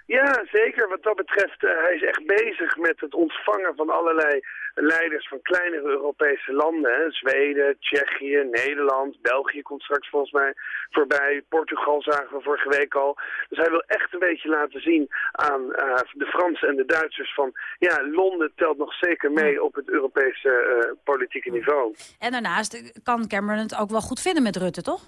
Ja, zeker. Wat dat betreft, uh, hij is echt bezig met het ontvangen van allerlei leiders van kleinere Europese landen. Hè. Zweden, Tsjechië, Nederland, België komt straks volgens mij voorbij. Portugal zagen we vorige week al. Dus hij wil echt een beetje laten zien aan uh, de Fransen en de Duitsers van... ja, Londen telt nog zeker mee op het Europese uh, politieke niveau. En daarnaast kan Cameron het ook wel goed vinden met Rutte, toch?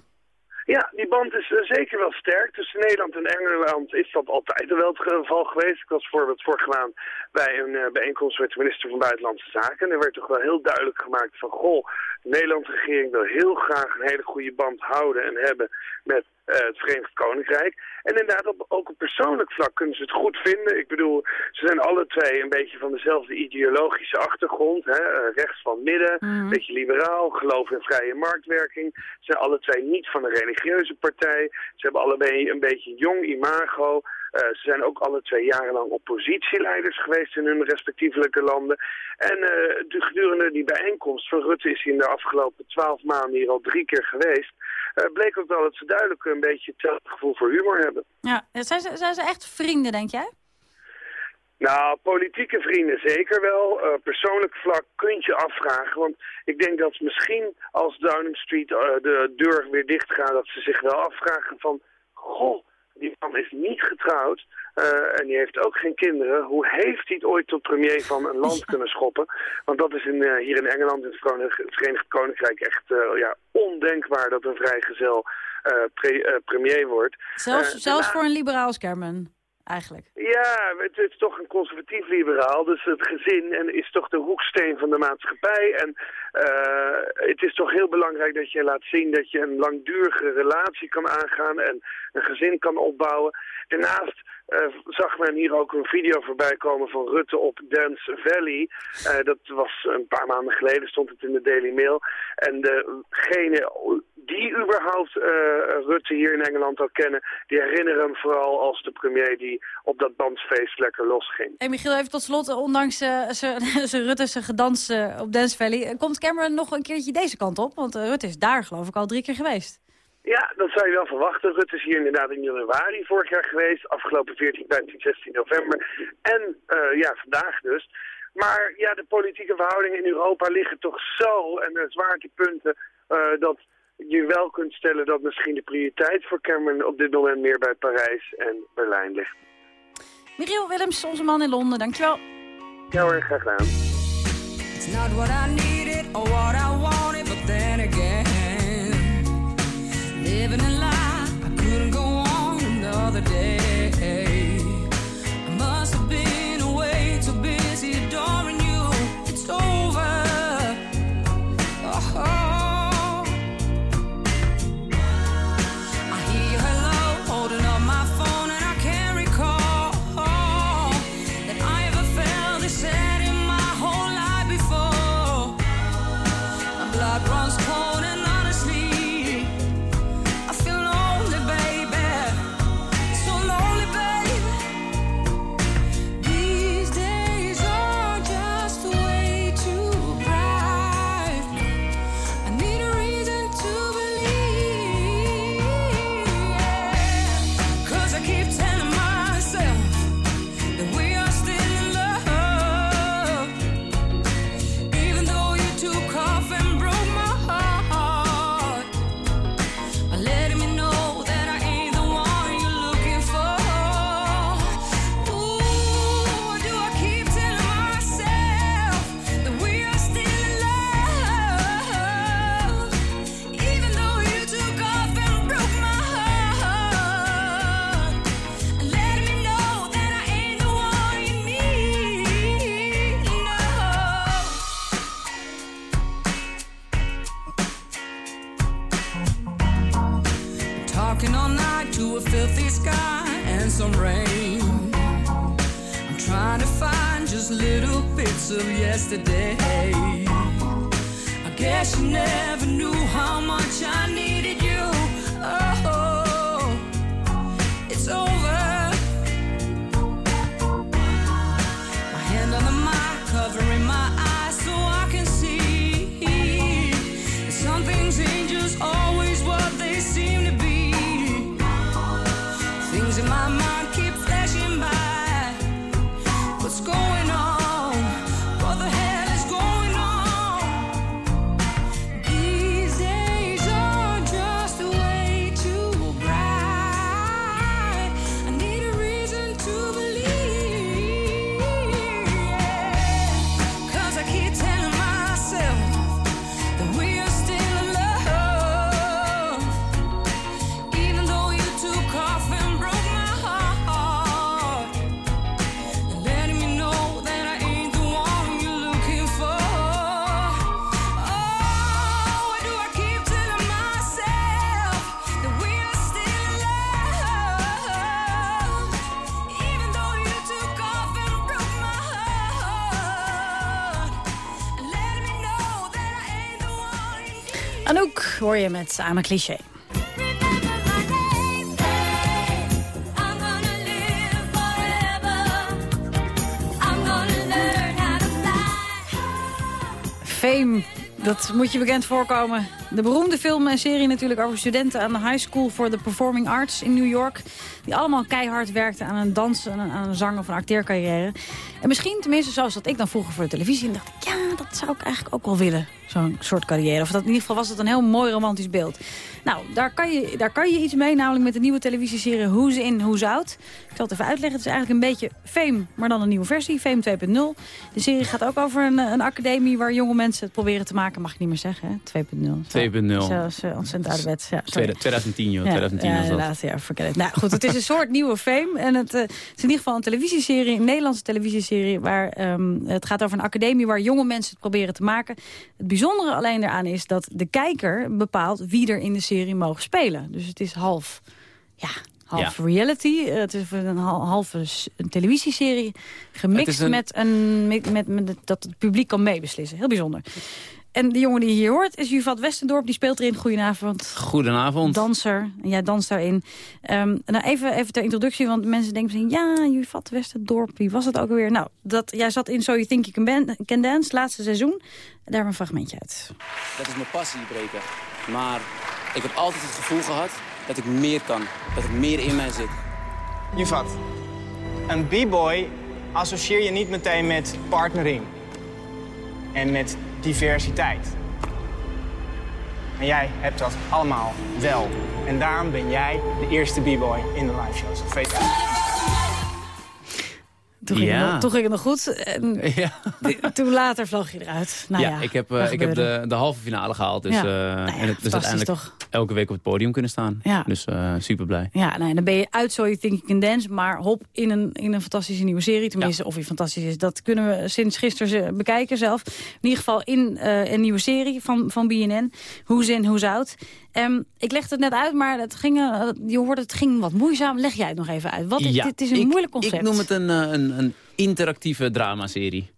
Ja, die band is uh, zeker wel sterk. Tussen Nederland en Engeland is dat altijd wel het geval geweest. Ik was bijvoorbeeld vorige maand bij een uh, bijeenkomst met de minister van Buitenlandse Zaken. En er werd toch wel heel duidelijk gemaakt van... goh, de Nederlandse regering wil heel graag een hele goede band houden en hebben met uh, het Verenigd Koninkrijk. En inderdaad, op, ook op persoonlijk vlak kunnen ze het goed vinden. Ik bedoel, ze zijn alle twee een beetje van dezelfde ideologische achtergrond. Hè? Uh, rechts van midden, een mm. beetje liberaal, geloof in vrije marktwerking. Ze zijn alle twee niet van een religieuze partij. Ze hebben allebei een beetje jong imago. Uh, ze zijn ook alle twee jarenlang oppositieleiders geweest in hun respectievelijke landen. En uh, de, gedurende die bijeenkomst van Rutte is hij in de afgelopen twaalf maanden hier al drie keer geweest. Uh, bleek ook wel dat ze duidelijk een beetje hetzelfde gevoel voor humor hebben. Ja, zijn ze, zijn ze echt vrienden, denk jij? Nou, politieke vrienden zeker wel. Uh, persoonlijk vlak kun je afvragen. Want ik denk dat misschien als Downing Street uh, de deur weer dicht gaat... dat ze zich wel afvragen van... Goh, die man is niet getrouwd uh, en die heeft ook geen kinderen. Hoe heeft hij het ooit tot premier van een land kunnen schoppen? Want dat is in, uh, hier in Engeland, in het Verenigd Koninkrijk, echt uh, ja, ondenkbaar dat een vrijgezel pre premier wordt. Zelfs, zelfs voor een liberaal Cameron? Eigenlijk. Ja, het is toch een conservatief liberaal. Dus het gezin en is toch de hoeksteen van de maatschappij. En uh, het is toch heel belangrijk dat je laat zien dat je een langdurige relatie kan aangaan en een gezin kan opbouwen. Daarnaast uh, zag men hier ook een video voorbij komen van Rutte op Dance Valley. Uh, dat was een paar maanden geleden, stond het in de Daily Mail. En degene die überhaupt uh, Rutte hier in Engeland al kennen... die herinneren hem vooral als de premier die op dat dansfeest lekker losging. Hey Michiel, even tot slot, ondanks uh, zijn Rutte's gedans uh, op Dance Valley... komt Cameron nog een keertje deze kant op? Want Rutte is daar geloof ik al drie keer geweest. Ja, dat zou je wel verwachten. Rutte is hier inderdaad in januari vorig jaar geweest. Afgelopen 14, 15, 16 november. En ja, vandaag dus. Maar ja, de politieke verhoudingen in Europa liggen toch zo... en de zwaartepunten dat je wel kunt stellen dat misschien de prioriteit voor Cameron op dit moment meer bij Parijs en Berlijn ligt. Michiel Willems, onze man in Londen, dankjewel. Ja hoor, graag gedaan. It's not what I needed or what I wanted, but then again Living a lie, I couldn't go on another day yesterday. I guess you never knew how much I met a Cliché. Fame, dat moet je bekend voorkomen. De beroemde film en serie natuurlijk over studenten aan de High School for the Performing Arts in New York. Die allemaal keihard werkten aan een dans, aan een, zang of een acteercarrière. En misschien, tenminste zoals dat ik dan vroeger voor de televisie, en dacht ik, ja, dat zou ik eigenlijk ook wel willen. zo'n soort carrière. Of dat, in ieder geval was het een heel mooi romantisch beeld. Nou, daar kan, je, daar kan je iets mee, namelijk met de nieuwe televisieserie Who's In, Who's Out. Ik zal het even uitleggen. Het is eigenlijk een beetje Fame, maar dan een nieuwe versie, Fame 2.0. De serie gaat ook over een, een academie waar jonge mensen het proberen te maken. Mag ik niet meer zeggen, hè? 2.0. 2.0. Dat is uh, ontzettend ouderwets. Ja, sorry. 2010, joh. Ja, 2010 ja, was dat. helaas, ja, forget it. Nou goed, het is een soort nieuwe Fame. En het, uh, het is in ieder geval een televisieserie, een Nederlandse televisieserie... waar um, het gaat over een academie waar jonge mensen het proberen te maken. Het bijzondere alleen daaraan is dat de kijker bepaalt wie er in de serie mogen spelen. Dus het is half, ja, half Ja. reality. Uh, Het is een hal- halve een televisieserie gemixt een- met, een, met, met, met dat het publiek kan meebeslissen. Heel bijzonder. En de jongen die je hier hoort is Juvat Westendorp. Die speelt erin. Goedenavond. Goedenavond. Danser. En jij danst daarin. Ehm, nou, even, even ter introductie, want mensen denken misschien... ja, Juvat Westendorp, wie was het ook alweer? Nou, dat, jij zat in So You Think You Can, Dance, laatste seizoen. Daar hebben we een fragmentje uit. Dat is mijn passie, breken. Maar ik heb altijd het gevoel gehad dat ik meer kan. Dat er meer in mij zit. Juvat, een b-boy associeer je niet meteen met partnering. En met diversiteit. En jij hebt dat allemaal wel. En daarom ben jij de eerste b-boy in de live shows. Gefeliciteerd. Toen ging, Ja. het, nog- toen ging het nog goed. En Ja. toen later vloog je eruit. Nou ja, ik heb, eh, ik heb de, de halve finale gehaald. Dus, Ja. Nou ja, en het, dus uiteindelijk toch? elke week op het podium kunnen staan. Ja. Dus eh, super blij. Ja, nee, dan ben je uit So You Think You Can Dance, maar hop in een, in een fantastische nieuwe serie. Tenminste, of die fantastisch is, dat kunnen we sinds gisteren bekijken zelf. In ieder geval in een nieuwe serie van, van BNN. Who's in, who's out. Ehm, ik legde het net uit, maar het ging, eh, je hoorde het ging wat moeizaam. Leg jij het nog even uit. Wat is, Ja, dit is een ik- moeilijk concept. Ik noem het een, eh, een, een interactieve dramaserie.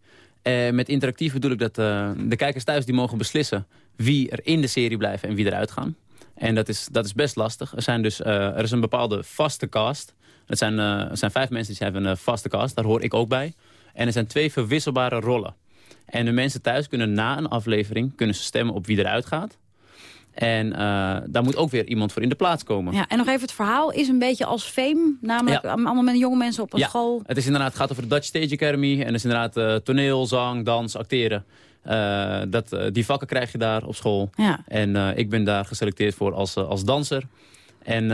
Eh met interactief bedoel ik dat de kijkers thuis die mogen beslissen... wie er in de serie blijven en wie eruit gaan. En dat is, dat is best lastig. Er, zijn dus, er is een bepaalde vaste cast. Het zijn, er zijn vijf mensen die hebben een vaste cast. Daar hoor ik ook bij. En er zijn twee verwisselbare rollen. En de mensen thuis kunnen na een aflevering... kunnen ze stemmen op wie eruit gaat. En eh, daar moet ook weer iemand voor in de plaats komen. Ja, en nog even het verhaal is een beetje als Fame. Namelijk Ja. allemaal met jonge mensen op een ja, school. Het is inderdaad, het gaat over de Dutch Stage Academy. En het is inderdaad eh, toneel, zang, dans, acteren. Eh, dat, eh, die vakken krijg je daar op school. Ja. En eh, ik ben daar geselecteerd voor als, eh, als danser. En eh,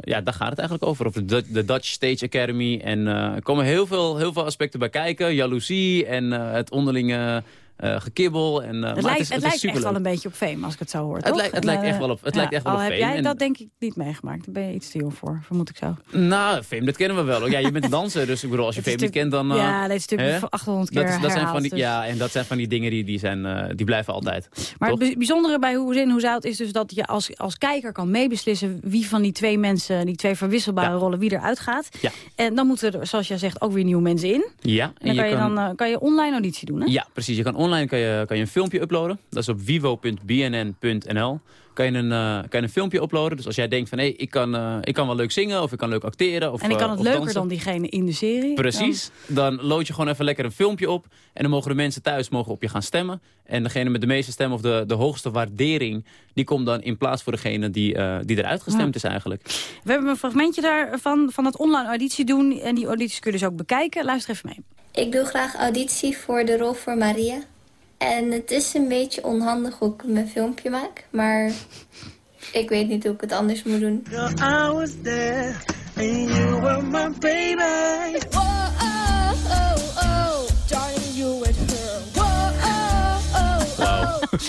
ja, daar gaat het eigenlijk over. Over de, Du- de Dutch Stage Academy. En eh, er komen heel veel, heel veel aspecten bij kijken. Jaloezie en eh, het onderlinge eh, gekibbel. En, eh, Het lijkt, het lijkt echt wel een beetje op Fame, als ik het zo hoor. Het lijkt- het En, lijkt echt eh, wel op- het lijkt echt wel al op heb jij dat denk ik niet meegemaakt. Daar ben je iets te jong voor, vermoed ik zo. Nou, Fame, dat kennen we wel. Ja, je bent een danser, dus ik bedoel, als je Fame niet kent, dan... eh, ja, dit is natuurlijk hè? voor 800 dat keer dat zijn van die, dus- Ja, en dat zijn van die dingen die, die, zijn, eh, die blijven altijd. Maar het bij- bijzondere bij Hoe Zin, Hoe Zout is dus dat je als, als kijker kan meebeslissen... wie van die twee mensen, die twee verwisselbare rollen, wie eruit gaat. Ja. En dan moeten er, zoals jij zegt, ook weer nieuwe mensen in. Ja, En dan kan je, dan, eh, kan je online auditie doen, hè? Ja, precies. Je kan online kan je, kan je een filmpje uploaden. Dat is op vivo.bnn.nl. Kan je, een, eh, kan je een filmpje uploaden. Dus als jij denkt van, hé, ik, kan, eh, ik kan wel leuk zingen... of ik kan leuk acteren of en ik kan eh, het leuker dansen. dan diegene in de serie. Precies. Dan load je gewoon even lekker een filmpje op. En dan mogen de mensen thuis mogen op je gaan stemmen. En degene met de meeste stemmen of de, de hoogste waardering... die komt dan in plaats voor degene die, eh, die eruit gestemd is eigenlijk. We hebben een fragmentje daarvan, van het online auditie doen. En die audities kun je dus ook bekijken. Luister even mee. Ik doe graag auditie voor de rol voor Maria. En het is een beetje onhandig hoe ik mijn filmpje maak. Maar ik weet niet hoe ik het anders moet doen. I was there and you were my baby. Oh, oh, oh,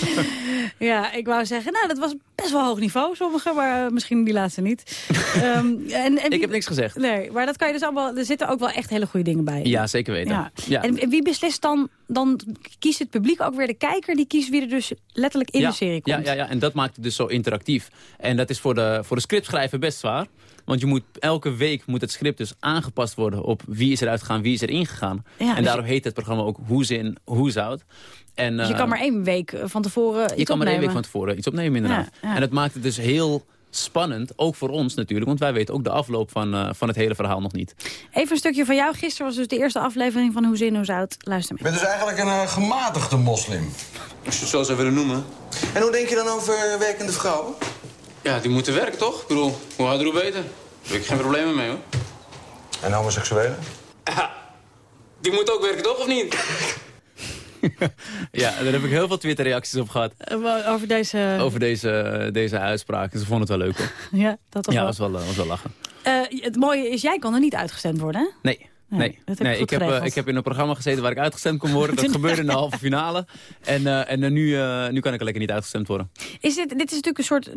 Ja, ik wou zeggen, nou, dat was best wel hoog niveau, sommige, maar eh, misschien die laatste niet. Ehm, en, en Ik heb niks gezegd. Nee, maar dat kan je dus allemaal, er zitten ook wel echt hele goede dingen bij. Ja, zeker weten. Ja. Ja. En, en wie beslist dan, dan kiest het publiek ook weer de kijker, die kiest wie er dus letterlijk in ja, de serie komt. Ja, ja, ja, en dat maakt het dus zo interactief. En dat is voor de, voor de scriptschrijver best zwaar. Want je moet, elke week moet het script dus aangepast worden op wie is eruit gegaan, wie is er ingegaan. Ja, en dus- daarom heet het programma ook Who's In, Who's Out. En, Dus je eh, kan maar één week van tevoren iets je kan maar één week van tevoren iets opnemen inderdaad. Ja, ja. En dat maakt het dus heel spannend, ook voor ons natuurlijk. Want wij weten ook de afloop van, eh, van het hele verhaal nog niet. Even een stukje van jou. Gisteren was dus de eerste aflevering van Hoe Zin, Hoe Zout. Luister Je mee. bent dus eigenlijk een eh, gematigde moslim. Als je het zo zou willen noemen. En hoe denk je dan over eh, werkende vrouwen? Ja, die moeten werken, toch? Ik bedoel, hoe harder, hoe beter. Daar heb ik geen problemen mee, hoor. En homoseksuelen? Die moeten ook werken, toch? Of niet? ja, daar heb ik heel veel Twitter-reacties op gehad. Eh, over deze... Over deze, deze uitspraken. Ze vonden het wel leuk hoor. Ja, dat was ja, wel. was wel, was wel lachen. Eh, het mooie is, jij kan er niet uitgestemd worden, hè? Nee. Nee, dat heb nee ik, heb, eh, ik heb in een programma gezeten waar ik uitgestemd kon worden. Dat gebeurde in de halve finale. En, eh, en eh, nu, nu kan ik er lekker niet uitgestemd worden. Is dit, dit is natuurlijk een soort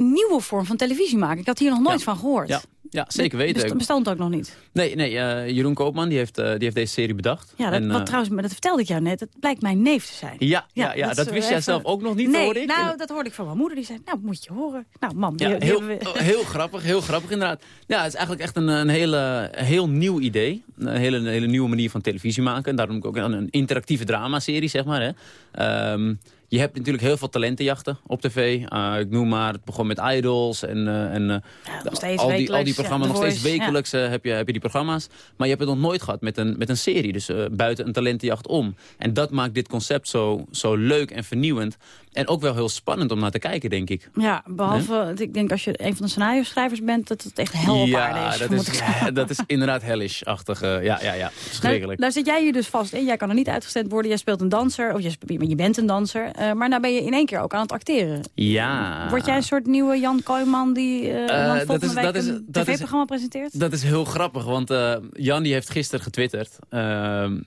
nieuwe vorm van televisie maken. Ik had hier nog nooit van gehoord. Ja, ja zeker weten. Dus dat bestond ook nog niet. Nee, nee Jeroen Koopman die heeft, die heeft deze serie bedacht. Ja, dat, En, wat trouwens, maar dat vertelde ik jou net. Het blijkt mijn neef te zijn. Ja, ja, ja, dat wist jij zelf ook nog niet, nee, hoorde ik. nou, dat hoorde ik van mijn moeder. Die zei, nou, moet je horen. Nou, mam, Ja, heel, we- heel grappig, heel grappig inderdaad. Ja, het is eigenlijk echt een, een hele, heel nieuw idee. Een hele, een hele nieuwe manier van televisie maken. En daarom ook een, een interactieve dramaserie, zeg maar. Hè. Ehm, je hebt natuurlijk heel veel talentenjachten op tv. Eh, ik noem maar, het begon met Idols en, eh, en eh, nog steeds al, die, al die programma's. ja, nog steeds ja. wekelijks heb, je, heb je die programma's. Maar je hebt het nog nooit gehad met een, met een serie. Dus buiten een talentenjacht om. En dat maakt dit concept zo, zo leuk en vernieuwend. En ook wel heel spannend om naar te kijken, denk ik. Ja, behalve, ik denk als je een van de scenario schrijvers bent... dat het echt hel op aarde is. dat moet is, zeggen. dat is inderdaad hellish-achtig. eh, ja, ja, ja. Daar, Verschrikkelijk. daar zit jij hier dus vast in. Jij kan er niet uitgestemd worden. Jij speelt een danser, of je, je bent een danser. eh, maar nou ben je in één keer ook aan het acteren. Ja. Word jij een soort nieuwe Jan Kooijman... die dan dat is- dat is- een tv-programma presenteert? Dat is heel grappig, want Jan die heeft gisteren getwitterd.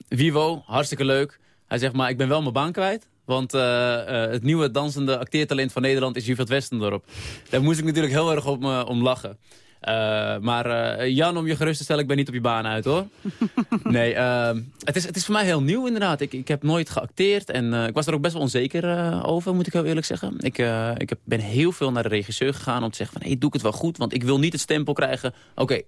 Vivo, hartstikke leuk. Hij zegt maar, ik ben wel mijn baan kwijt. Want eh, eh, het nieuwe dansende acteertalent van Nederland is Juvelt Westendorp. Daar moest ik natuurlijk heel erg om, eh, om lachen. Maar Jan, om je gerust te stellen, ik ben niet op je baan uit hoor. nee, ehm, het, is, het is voor mij heel nieuw inderdaad. Ik, ik heb nooit geacteerd en ik was er ook best wel onzeker over, moet ik heel eerlijk zeggen. Ik, ik heb, ben heel veel naar de regisseur gegaan om te zeggen van, hey, doe ik het wel goed? Want ik wil niet het stempel krijgen, oké,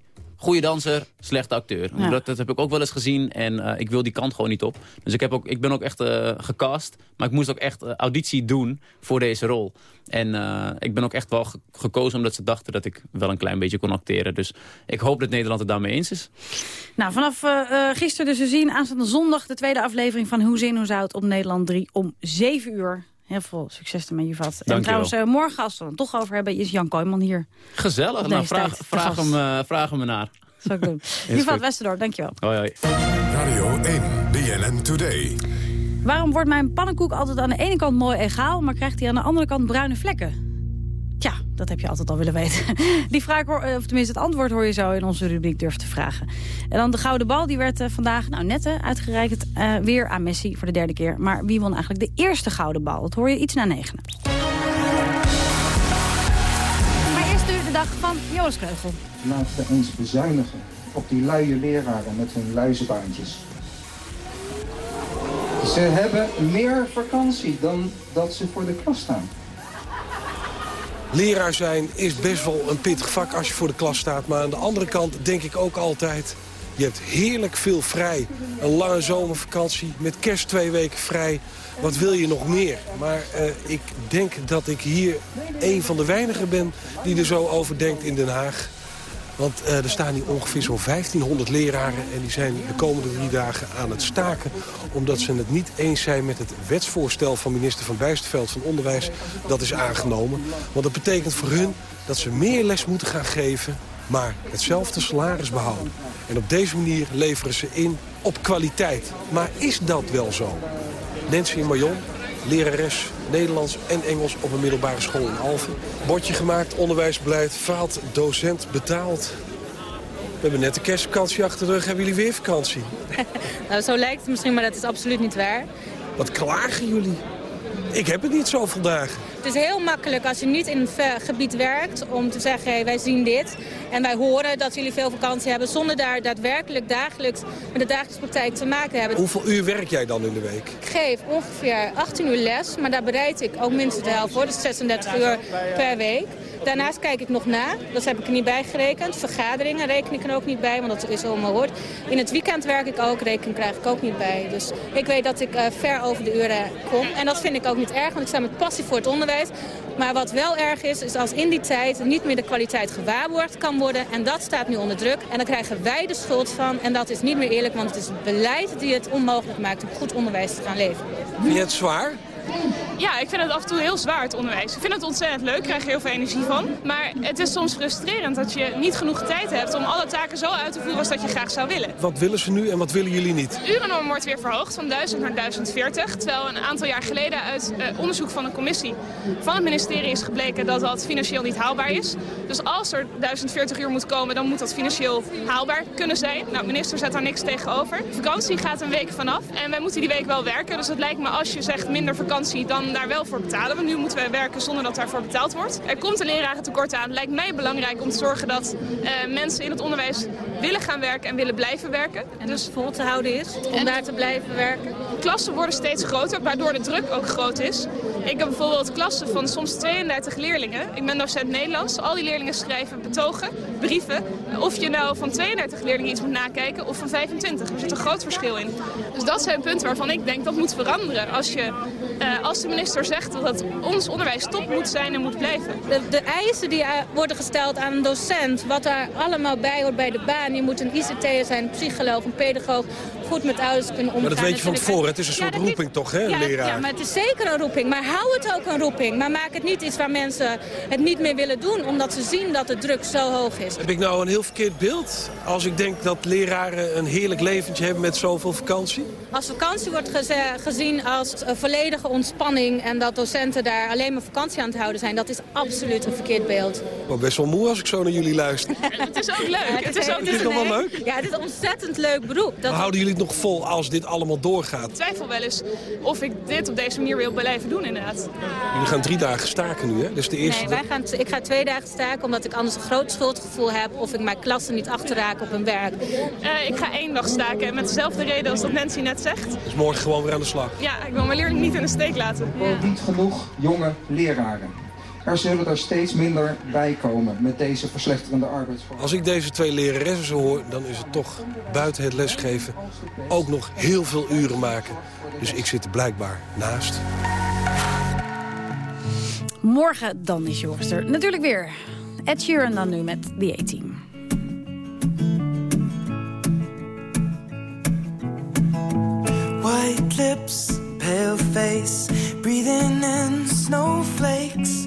goede danser, slechte acteur. Ja. Dat, dat heb ik ook wel eens gezien en eh, ik wil die kant gewoon niet op. Dus ik, heb ook, ik ben ook echt eh, gecast, maar ik moest ook echt eh, auditie doen voor deze rol. En ik ben ook echt wel ge- gekozen omdat ze dachten dat ik wel een klein beetje kon acteren. Dus ik hoop dat Nederland het daarmee eens is. Nou, vanaf gisteren dus te zien, aanstaande zondag... de tweede aflevering van Hoe Zin, Hoe Zout op Nederland 3 om 7 uur. Heel veel succes ermee, Juvat. En Dankjewel. trouwens, eh, morgen, als we het er toch over hebben... is Jan Kooijman hier. Gezellig. Nou, vraag, de vraag, hem, eh, vraag hem naar. Zal ik doen. Juvat. Westerdorp, dankjewel. Hoi, hoi. Radio 1, BNN Today. Waarom wordt mijn pannenkoek altijd aan de ene kant mooi egaal... maar krijgt hij aan de andere kant bruine vlekken? Tja, dat heb je altijd al willen weten. Die vraag, eh, of tenminste het antwoord hoor je zo in onze rubriek Durf te vragen. En dan de gouden bal, die werd eh, vandaag, nou net uitgereikt... eh, weer aan Messi voor de derde keer. Maar wie won eigenlijk de eerste gouden bal? Dat hoor je iets na negenen. Maar eerst nu de dag van Joris Kreugel. Laten we eens bezuinigen op die luie leraren met hun luizenbaantjes. Ze hebben meer vakantie dan dat ze voor de klas staan. Leraar zijn is best wel een pittig vak als je voor de klas staat. Maar aan de andere kant denk ik ook altijd... je hebt heerlijk veel vrij. Een lange zomervakantie met kerst twee weken vrij. Wat wil je nog meer? Maar eh, ik denk dat ik hier een van de weinigen ben... die er zo over denkt in Den Haag. Want eh, er staan hier ongeveer zo'n 1500 leraren... en die zijn de komende drie dagen aan het staken... omdat ze het niet eens zijn met het wetsvoorstel van minister Van Bijsterveld van Onderwijs... dat is aangenomen. Want dat betekent voor hun dat ze meer les moeten gaan geven... maar hetzelfde salaris behouden. En op deze manier leveren ze in op kwaliteit. Maar is dat wel zo? Nancy Marion, lerares Nederlands en Engels op een middelbare school in Alphen. Bordje gemaakt, onderwijsbeleid, faalt, docent betaald. We hebben net de kerstvakantie achter de rug. Hebben jullie weer vakantie? Nou, zo lijkt het misschien, maar dat is absoluut niet waar. Wat klagen jullie? Ik heb het niet zoveel dagen. Het is heel makkelijk als je niet in een gebied werkt om te zeggen, hey, wij zien dit. En wij horen dat jullie veel vakantie hebben zonder daar daadwerkelijk dagelijks met de dagelijkse praktijk te maken hebben. Hoeveel uur werk jij dan in de week? Ik geef ongeveer 18 uur les, maar daar bereid ik ook minstens de helft voor. Dus 36 uur per week. Daarnaast kijk ik nog na, dat heb ik er niet bij gerekend. Vergaderingen reken ik er ook niet bij, want dat is allemaal hoort. In het weekend werk ik ook, rekening krijg ik ook niet bij. Dus ik weet dat ik eh, ver over de uren kom. En dat vind ik ook niet erg, want ik sta met passie voor het onderwijs. Maar wat wel erg is, is als in die tijd niet meer de kwaliteit gewaarborgd kan worden. En dat staat nu onder druk. En dan krijgen wij de schuld van. En dat is niet meer eerlijk, want het is het beleid die het onmogelijk maakt om goed onderwijs te gaan leveren. Vind je het zwaar? Ja, ik vind het af en toe heel zwaar, het onderwijs. Ik vind het ontzettend leuk, ik krijg er heel veel energie van. Maar het is soms frustrerend dat je niet genoeg tijd hebt om alle taken zo uit te voeren als dat je graag zou willen. Wat willen ze nu en wat willen jullie niet? De urennorm wordt weer verhoogd van 1000 naar 1040. Terwijl een aantal jaar geleden uit eh, onderzoek van een commissie van het ministerie is gebleken dat dat financieel niet haalbaar is. Dus als er 1040 uur moet komen, dan moet dat financieel haalbaar kunnen zijn. Nou, minister zet daar niks tegenover. Vakantie gaat een week vanaf en wij moeten die week wel werken. Dus het lijkt me als je zegt minder vakantie, dan daar wel voor betalen. Want nu moeten we werken zonder dat daarvoor betaald wordt. Er komt een lerarentekort aan. Het lijkt mij belangrijk om te zorgen dat eh, mensen in het onderwijs willen gaan werken en willen blijven werken. En dus vol te houden is om daar te blijven werken. Klassen worden steeds groter, waardoor de druk ook groot is. Ik heb bijvoorbeeld klassen van soms 32 leerlingen. Ik ben docent Nederlands. Al die leerlingen schrijven betogen, brieven. Of je nou van 32 leerlingen iets moet nakijken of van 25. Er zit een groot verschil in. Dus dat zijn punten waarvan ik denk dat moet veranderen. Als, je, uh, als de minister zegt dat ons onderwijs top moet zijn en moet blijven. De, eisen die worden gesteld aan een docent, wat daar allemaal bij hoort bij de baan. Je moet een ICT'er zijn, een psycholoog, een pedagoog, goed met ouders kunnen omgaan. Maar dat weet je van tevoren, het is een soort ja, roeping toch, hè, ja, leraar? Ja, maar het is zeker een roeping. Maar hou het ook een roeping. Maar maak het niet iets waar mensen het niet meer willen doen, omdat ze zien dat de druk zo hoog is. Heb ik nou een heel verkeerd beeld als ik denk dat leraren een heerlijk leventje hebben met zoveel vakantie? Als vakantie wordt gezien als volledige ontspanning en dat docenten daar alleen maar vakantie aan het houden zijn, dat is absoluut een verkeerd beeld. Ik ben best wel moe als ik zo naar jullie luister. het is ook leuk. het, is, ook, het is nog wel leuk? Ja, het is een ontzettend leuk beroep. Dat maar houden jullie nog vol als dit allemaal doorgaat? Ik twijfel wel eens of ik dit op deze manier wil blijven doen inderdaad. Jullie gaan drie dagen staken nu, hè? Dus de eerste nee, wij gaan ik ga twee dagen staken omdat ik anders een groot schuldgevoel heb... of ik mijn klassen niet achterraak op hun werk. Uh, ik ga één dag staken met dezelfde reden als dat Nancy net zegt. Dus morgen gewoon weer aan de slag? Ja, ik wil mijn leerling niet in de steek laten. Er ja. niet genoeg jonge leraren. Er zullen er steeds minder bij komen met deze verslechterende arbeidsvorm. Als ik deze twee leraressen zo hoor, dan is het toch buiten het lesgeven ook nog heel veel uren maken. Dus ik zit er blijkbaar naast. Morgen dan is Joris er natuurlijk weer. Ed Sheeran dan nu met The A-Team. White lips, pale face, breathing in snowflakes,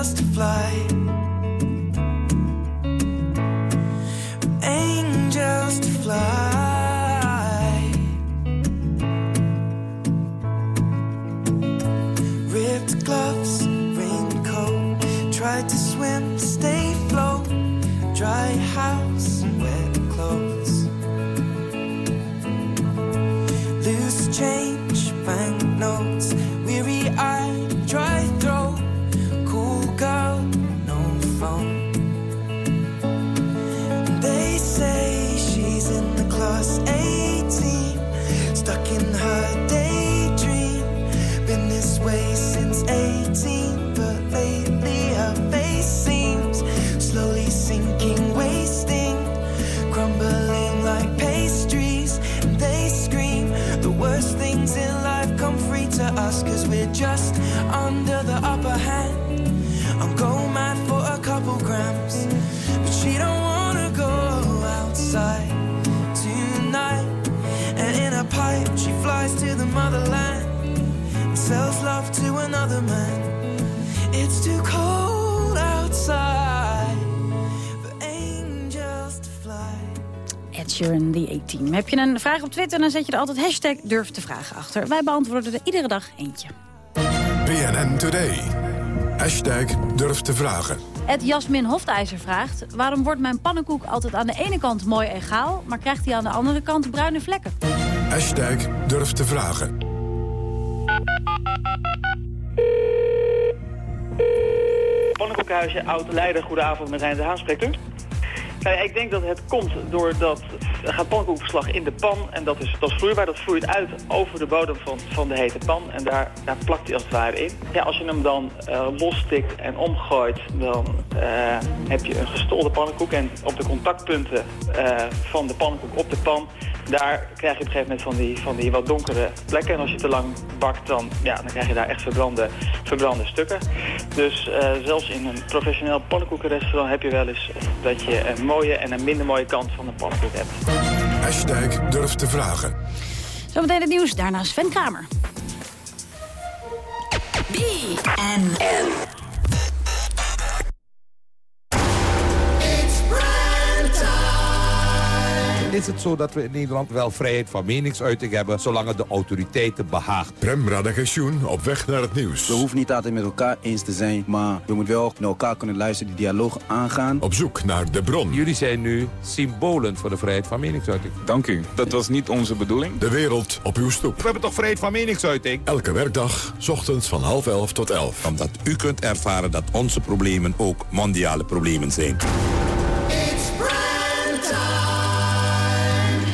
angels to fly. Angels to fly. Motherland and sells love to another man. It's too cold outside for angels to fly. Ed Sheeran, The A-Team. Heb je een vraag op Twitter, dan zet je er altijd hashtag durf te vragen achter. Wij beantwoorden er iedere dag eentje. BNN Today. Hashtag durf te vragen. Ed Jasmin Hoftijzer vraagt... waarom wordt mijn pannenkoek altijd aan de ene kant mooi egaal... maar krijgt hij aan de andere kant bruine vlekken? Hashtag durf te vragen. Pannenkoekhuisje, Oud Leiden, goedenavond met Rijn de Haan, u? Nou ja, ik denk dat het komt doordat er gaat pannenkoekverslag in de pan en dat is, dat vloeibaar. Dat vloeit uit over de bodem van, van de hete pan en daar, daar plakt hij als het ware in. Ja, als je hem dan uh, losstikt en omgooit, dan uh, heb je een gestolde pannenkoek. En op de contactpunten uh, van de pannenkoek op de pan, daar krijg je op een gegeven moment van die, van die wat donkere plekken. En als je te lang bakt, dan, ja, dan krijg je daar echt verbrande, verbrande stukken. Dus zelfs in een professioneel pannenkoekenrestaurant heb je wel eens dat je een mooie en een minder mooie kant van de pannenkoek hebt. Hashtag durf te vragen. Zometeen het nieuws, daarna Sven Kramer. BNN. Is het zo dat we in Nederland wel vrijheid van meningsuiting hebben... zolang het de autoriteiten behaagt. Prem Radagensjoen op weg naar het nieuws. We hoeven niet altijd met elkaar eens te zijn... maar we moeten wel naar elkaar kunnen luisteren, die dialoog aangaan. Op zoek naar de bron. Jullie zijn nu symbolen voor de vrijheid van meningsuiting. Dank u. Dat was niet onze bedoeling. De wereld op uw stoep. We hebben toch vrijheid van meningsuiting? Elke werkdag, s ochtends van half elf tot elf. Omdat u kunt ervaren dat onze problemen ook mondiale problemen zijn.